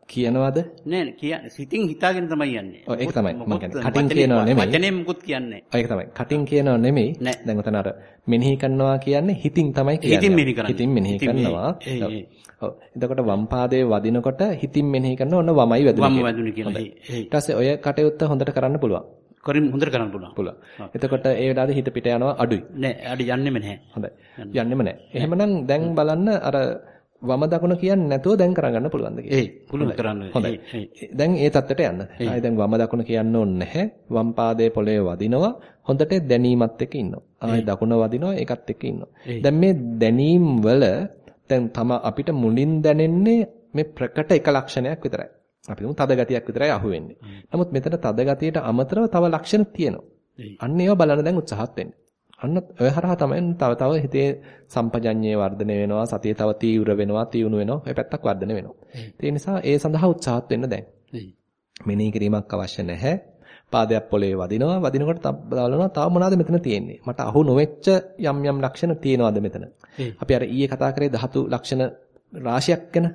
Speaker 1: කියනවද?
Speaker 7: නෑ කියන්නේ සිතින් හිතාගෙන තමයි යන්නේ.
Speaker 1: ඔව් ඒක තමයි මම කියන්නේ. කටින් කියනව නෙමෙයි.
Speaker 7: වචනේ මුකුත් කියන්නේ.
Speaker 1: ඔව් ඒක තමයි. කටින් කියනව නෙමෙයි. දැන් උතන අර මෙනෙහි කරනවා කියන්නේ හිතින් තමයි කියන්නේ.
Speaker 7: හිතින් මෙනෙහි කරන්නේ.
Speaker 1: හිතින් මෙනෙහි කරනවා. ඔව්. එතකොට වම් පාදයේ වදිනකොට හිතින් මෙනෙහි කරන ඔන්න වමයි වැදුනේ.
Speaker 7: වම වැදුනේ කියලා.
Speaker 1: ඊට පස්සේ ඔය කටයුත්ත හොඳට කරන්න පුළුවන්.
Speaker 7: කරින් හොඳට කරන්න පුළුවන්.
Speaker 1: පුළුවන්. එතකොට ඒ වෙලාවේ හිත පිට යනවා අඩුයි.
Speaker 7: නෑ අඩු යන්නෙම නැහැ.
Speaker 1: හොඳයි. යන්නෙම නැහැ. එහෙමනම් දැන් බලන්න අර වම දකුණ කියන්නේ නැතුව දැන් කරගන්න පුළුවන්ද කියලා.
Speaker 7: ඒ පුළුවන් කරන්න.
Speaker 1: හොඳයි. දැන් ඒ தත්තට යන්න. ආයි දැන් වම දකුණ කියන්න ඕනේ නැහැ. වම් පාදයේ පොළවේ වදිනවා. හොඳට දැනීමත් එක්ක ඉන්නවා. ආයි දකුණ වදිනවා ඒකත් එක්ක ඉන්නවා. දැන් මේ දැනීම් වල දැන් තම අපිට මුලින් දැනෙන්නේ මේ ප්‍රකට එක ලක්ෂණයක් විතරයි. අපි තුමු තද ගතියක් විතරයි අහුවෙන්නේ. නමුත් මෙතන තද ගතියට අමතරව තව ලක්ෂණ තියෙනවා. අන්න ඒවා බලන්න දැන් උත්සාහත් වෙන්න. අන්න ඔය හරහා තමයි තව තව හිතේ සම්පජඤ්ඤය වර්ධනය වෙනවා සතිය තව තීව්‍ර වෙනවා තියුණු වෙනවා ඔය පැත්තක් වර්ධනය වෙනවා. ඒ නිසා ඒ සඳහා උත්සාහත් වෙන්න දැන්. මෙනෙහි කිරීමක් අවශ්‍ය නැහැ. පාදයක් පොළවේ වදිනවා. වදිනකොට බලනවා තව මොනවද මෙතන තියෙන්නේ. මට අහු නොවෙච්ච යම් යම් ලක්ෂණ තියෙනවද මෙතන. අපි අර ඊයේ කතා කරේ ධාතු ලක්ෂණ රාශියක් ගැන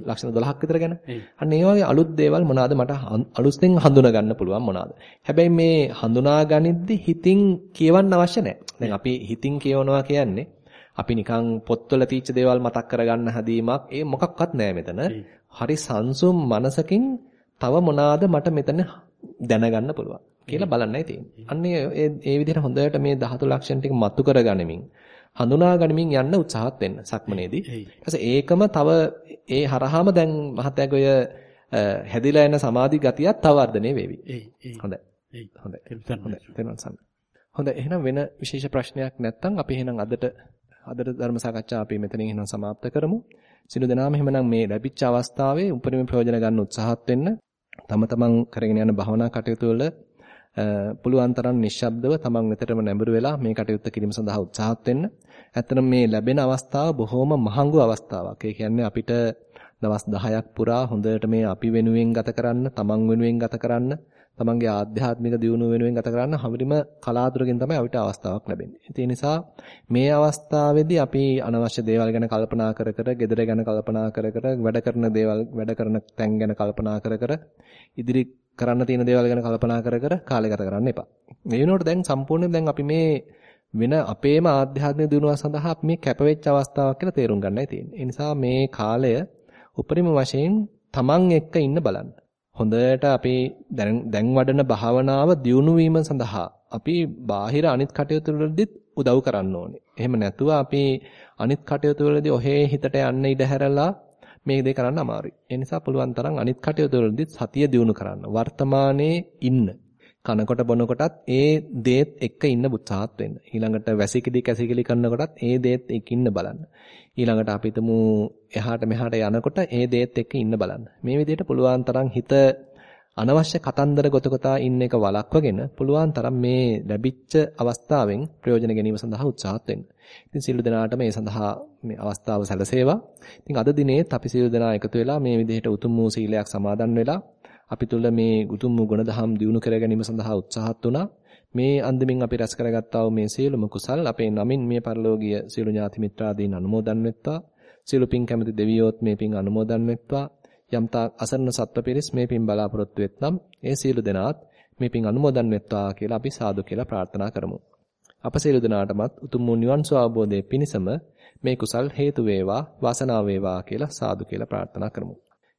Speaker 1: ලක්ෂණ 12ක් විතර ගැන. අන්න ඒ වගේ අලුත් දේවල් මොනවාද මට අලුත්ෙන් හඳුනා ගන්න පුළුවන් මොනවාද. හැබැයි මේ හඳුනා ගනිද්දි හිතින් කියවන්න අවශ්‍ය නැහැ. දැන් අපි හිතින් කියවනවා කියන්නේ අපි නිකන් පොත්වල තීච්ච දේවල් මතක් කරගන්න හැදීමක් ඒ මොකක්වත් නැහැ මෙතන. හරි සංසුම් මනසකින් තව මොනවාද මට මෙතන දැනගන්න පුළුවන් කියලා බලන්නයි තියෙන්නේ. අන්න ඒ ඒ විදිහට හොඳට මේ ධාතු ලක්ෂණ ටික මතු කරගනිමින් හඳුනා ගනිමින් යන්න උත්සාහත් වෙන්න සක්මනේදී. ඊට ඒකම තව ඒ හරහාම දැන් මහත්යග ඔය හැදිලා එන සමාධි ගතියක් තව වර්ධනය වෙවි. හොඳයි. හොඳයි. හොඳයි. හොඳයි. එහෙනම් වෙන විශේෂ ප්‍රශ්නයක් නැත්නම් අපි එහෙනම් අදට අදට ධර්ම සාකච්ඡා අපි මෙතනින් එහෙනම් સમાප්ත කරමු. සිනු දෙනාම එහෙනම් මේ ලැබිච්ච අවස්ථාවේ උපරිම ප්‍රයෝජන ගන්න උත්සාහත් වෙන්න තම තමන් කරගෙන යන භවනා කටයුතු වල පුළුවන් තරම් නිශ්ශබ්දව තමන් වෙතටම නැඹුරු වෙලා මේ කටයුත්ත කිරීම සඳහා උත්සාහත් වෙන්න. ඇත්තටම මේ ලැබෙන අවස්ථාව බොහොම මහඟු අවස්ථාවක්. ඒ කියන්නේ අපිට දවස් 10ක් පුරා හොඳට මේ අපි වෙනුවෙන් ගත කරන්න, තමන් වෙනුවෙන් ගත කරන්න, තමන්ගේ ආධ්‍යාත්මික දියුණුව වෙනුවෙන් ගත කරන්න හැමරිම කලාතුරකින් තමයි අපිට අවස්ථාවක් ලැබෙන්නේ. ඒ නිසා මේ අවස්ථාවේදී අපි අනවශ්‍ය දේවල් ගැන කල්පනා කර කර, gedara ගැන කල්පනා කර කර, වැඩ කරන දේවල්, වැඩ කරන තැන් ගැන කල්පනා කර කර, ඉදිරි කරන්න තියෙන දේවල් ගැන කල්පනා කර කර කාලය ගත කරන්න එපා. මේ වෙනකොට දැන් සම්පූර්ණයෙන් දැන් අපි මේ වෙන අපේම ආධ්‍යාත්මික දියුණුව සඳහා අපි මේ කැපවෙච්ච අවස්ථාවක් කියලා තේරුම් ගන්නයි තියෙන්නේ. ඒ නිසා මේ කාලය උපරිම වශයෙන් තමන් එක්ක ඉන්න බලන්න. හොඳට අපි දැන් වඩන භාවනාව දියුණු වීම සඳහා අපි බාහිර අනිත් කටයුතු වලදීත් උදව් කරන්න ඕනේ. එහෙම නැතුව අපි අනිත් කටයුතු වලදී ඔහේ හිතට යන්න ඉඩ හැරලා මේ දේ කරන්න අමාරුයි. ඒ නිසා පුළුවන් තරම් අනිත් කටයුතු වලදී සතිය දියුණු කරන්න. වර්තමානයේ ඉන්න. කනකොට බොනකොටත් ඒ දේත් එක්ක ඉන්න උත්සාහත් වෙන්න. ඊළඟට වැසිකිලි කැසිකිලි කරනකොටත් ඒ දේත් එක්ක ඉන්න බලන්න. ඊළඟට අපි හිතමු එහාට මෙහාට යනකොට ඒ දේත් එක්ක ඉන්න බලන්න. මේ විදිහට පුළුවන් තරම් හිත අනවශ්‍ය කතන්දර ගොතකතා ඉන්න එක වළක්වගෙන පුළුවන් තරම් මේ ලැබිච්ච අවස්ථාවෙන් ප්‍රයෝජන ගැනීම සඳහා උත්සාහත් වෙන්න. ඉතින් සියලු දෙනාට මේ සඳහා මේ අවස්ථාව සැලසේවා. ඉතින් අද දිනේත් අපි සියලු දෙනා එකතු වෙලා මේ විදිහට උතුම් වූ සීලයක් සමාදන් වෙලා අපි තුල මේ උතුම් වූ ගුණධම් දියුණු කර ගැනීම සඳහා උත්සාහත් වුණා. මේ අන්දමින් අපි රැස් කරගත්තා වූ මේ සියලුම කුසල් අපේ නමින් මේ පරලෝකීය සියලු ඥාති මිත්‍රාදීන් අනුමෝදන් වෙත්වා. සියලු පින් කැමති දෙවියෝත් මේ පින් අනුමෝදන් වෙත්වා. යම්තා අසරණ සත්ව පිරිස් මේ පින් බලාපොරොත්තු වෙත්නම් ඒ සියලු දෙනාත් මේ පින් අනුමෝදන් වෙත්වා කියලා අපි සාදු කියලා ප්‍රාර්ථනා කරමු. අප සියලු දෙනාටමත් උතුම් වූ නිවන් සුව අවබෝධයේ පිණසම මේ කුසල් හේතු වේවා වාසනාව වේවා කියලා සාදු කියලා ප්‍රාර්ථනා කරමු.